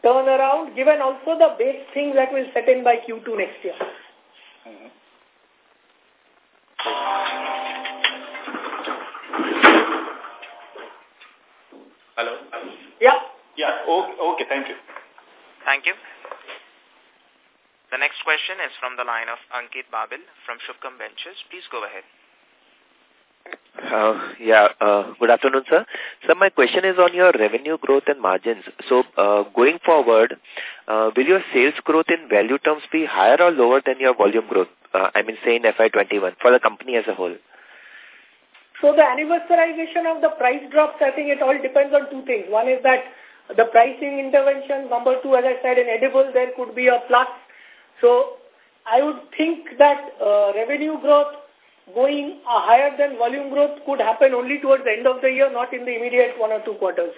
turnaround, given also the base thing that will set in by Q2 next year. Mm -hmm. Hello? Yeah. Yeah, okay, okay, thank you. Thank you. The next question is from the line of Ankit Babel from Subhkam Ventures. Please go ahead. Uh, yeah, uh, good afternoon, sir. So my question is on your revenue growth and margins. So uh, going forward, uh, will your sales growth in value terms be higher or lower than your volume growth? Uh, I mean, say in FY21 for the company as a whole. So the anniversarization of the price drops, I think it all depends on two things. One is that the pricing intervention. Number two, as I said, in edible, there could be a plus so I would think that uh, revenue growth going uh, higher than volume growth could happen only towards the end of the year, not in the immediate one or two quarters.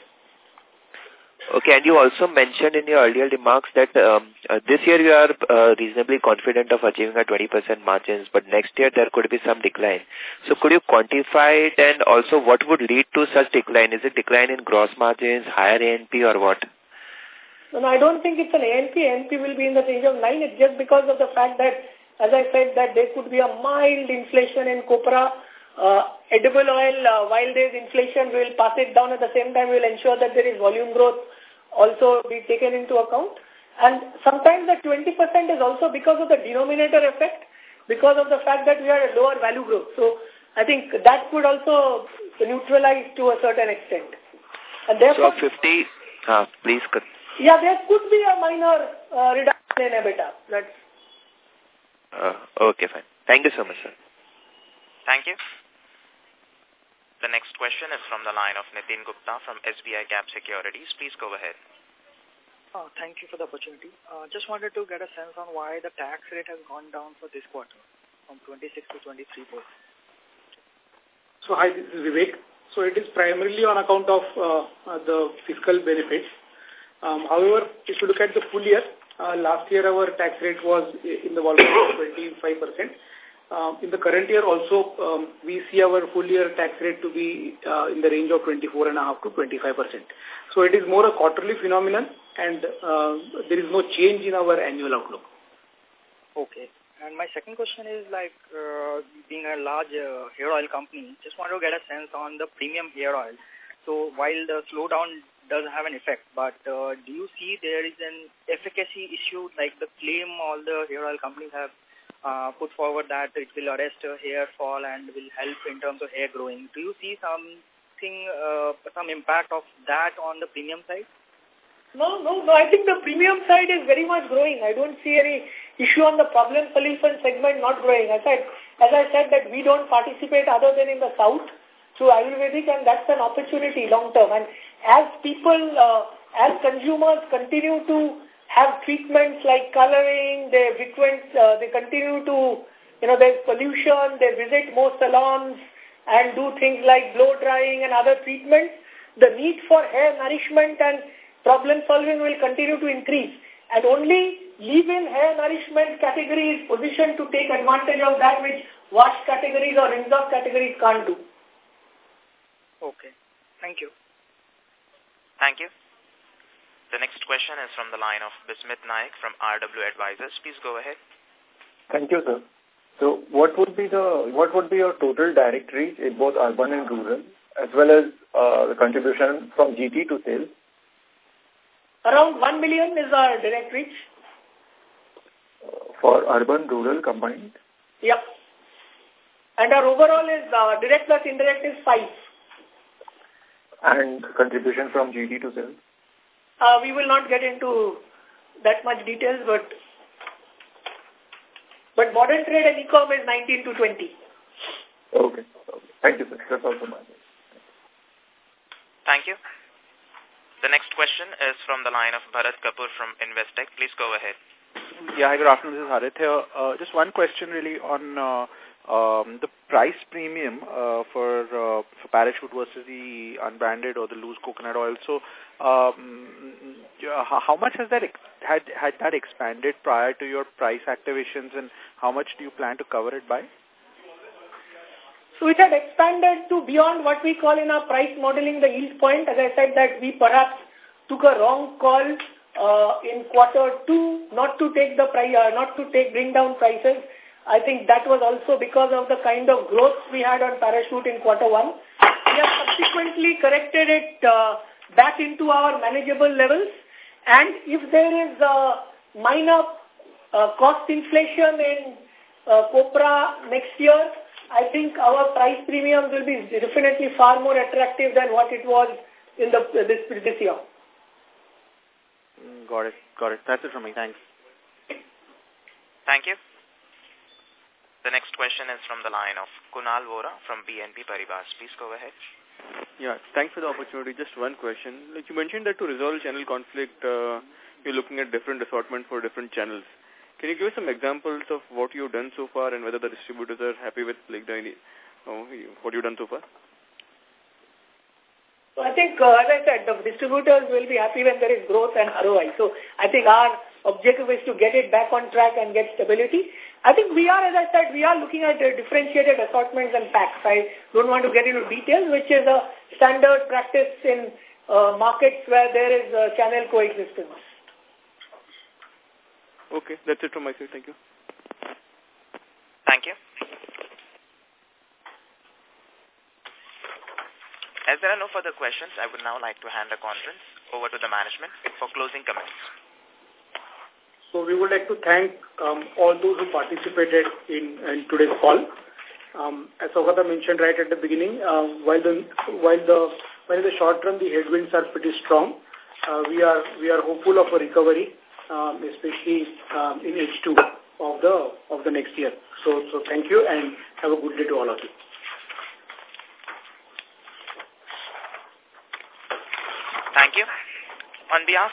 Okay, and you also mentioned in your earlier remarks that um, uh, this year you are uh, reasonably confident of achieving a 20% margins, but next year there could be some decline. So could you quantify it and also what would lead to such decline? Is it decline in gross margins, higher A&P or what? No, I don't think it's an A&P. A&P will be in the range of 9. It's just because of the fact that as I said, that there could be a mild inflation in copra. Uh, edible oil, uh, while there is inflation, we will pass it down at the same time. We will ensure that there is volume growth also be taken into account. And sometimes the 20% is also because of the denominator effect, because of the fact that we are a lower value growth. So I think that could also neutralize to a certain extent. And therefore, so 50, uh, please. Yeah, there could be a minor uh, reduction in EBITDA. That's. Uh, okay, fine. Thank you so much, sir. Thank you. The next question is from the line of Nitin Gupta from SBICAP Securities. Please go ahead. Oh, thank you for the opportunity. Uh, just wanted to get a sense on why the tax rate has gone down for this quarter from 26 to 23 percent. So, hi, this is Vivek. So, it is primarily on account of uh, the fiscal benefits. Um, however, if you look at the full year, uh, last year our tax rate was in the ballpark of 25%. Um, in the current year also, um, we see our full year tax rate to be uh, in the range of 24.5 to 25%. So it is more a quarterly phenomenon and uh, there is no change in our annual outlook. Okay. And my second question is like uh, being a large uh, hair oil company, just want to get a sense on the premium hair oil. So while the slowdown does have an effect, but uh, do you see there is an efficacy issue like the claim all the hair oil companies have uh, put forward that it will arrest hair fall and will help in terms of hair growing. Do you see something, uh, some impact of that on the premium side? No, no, no. I think the premium side is very much growing. I don't see any issue on the problem solution segment not growing. As I, as I said that we don't participate other than in the south through Ayurvedic and that's an opportunity long term. And as people, uh, as consumers continue to have treatments like coloring, they frequent, uh, they continue to, you know, there's pollution, they visit more salons and do things like blow drying and other treatments, the need for hair nourishment and problem solving will continue to increase. And only leave-in hair nourishment category is positioned to take advantage of that which wash categories or rinse off categories can't do. Okay. Thank you. Thank you. The next question is from the line of Bismit Naik from RW Advisors. Please go ahead. Thank you, sir. So what would be the what would be your total direct reach in both urban and rural, as well as uh, the contribution from GT to sales? Around 1 million is our direct reach. For urban, rural combined? Yep. And our overall is uh, direct plus indirect is 5. And contribution from GT to sales? Uh, we will not get into that much details, but but modern trade and e-com is 19 to 20. Okay. okay. Thank you, sir. That's all from my side. Thank you. The next question is from the line of Harit Kapoor from Investec. Please go ahead. Yeah, hi, good afternoon. This is Harit here. Uh, just one question really on uh, um, the price premium uh, for uh, for Parachute versus the unbranded or the loose coconut oil. So, um, how much has that had had that expanded prior to your price activations, and how much do you plan to cover it by? So it had expanded to beyond what we call in our price modeling the yield point. As I said that we perhaps took a wrong call uh, in quarter two not to take the price, uh, not to take bring down prices I think that was also because of the kind of growth we had on Parachute in quarter one. We have subsequently corrected it uh, back into our manageable levels. And if there is a minor uh, cost inflation in uh, Copra next year, I think our price premium will be definitely far more attractive than what it was in the this, this year. Mm, got it. Got it. That's it from me. Thanks. Thank you. The next question is from the line of Kunal Vora from BNP Paribas. Please go ahead. Yeah, thanks for the opportunity. Just one question. Like you mentioned that to resolve channel conflict, uh, you're looking at different assortment for different channels. Can you give us some examples of what you've done so far and whether the distributors are happy with like the, uh, what you've done so far? So I think, uh, as I said, the distributors will be happy when there is growth and ROI. So I think our objective is to get it back on track and get stability. I think we are, as I said, we are looking at differentiated assortments and packs. I don't want to get into details, which is a standard practice in uh, markets where there is a channel coexistence. Okay, that's it from my side. Thank you. Thank you. As there are no further questions, I would now like to hand the conference over to the management for closing comments. So we would like to thank um, all those who participated in, in today's call. Um, as Saugata mentioned right at the beginning, uh, while the while the while the short run the headwinds are pretty strong, uh, we are we are hopeful of a recovery, um, especially um, in H2 of the of the next year. So so thank you and have a good day to all of you. Thank you. On behalf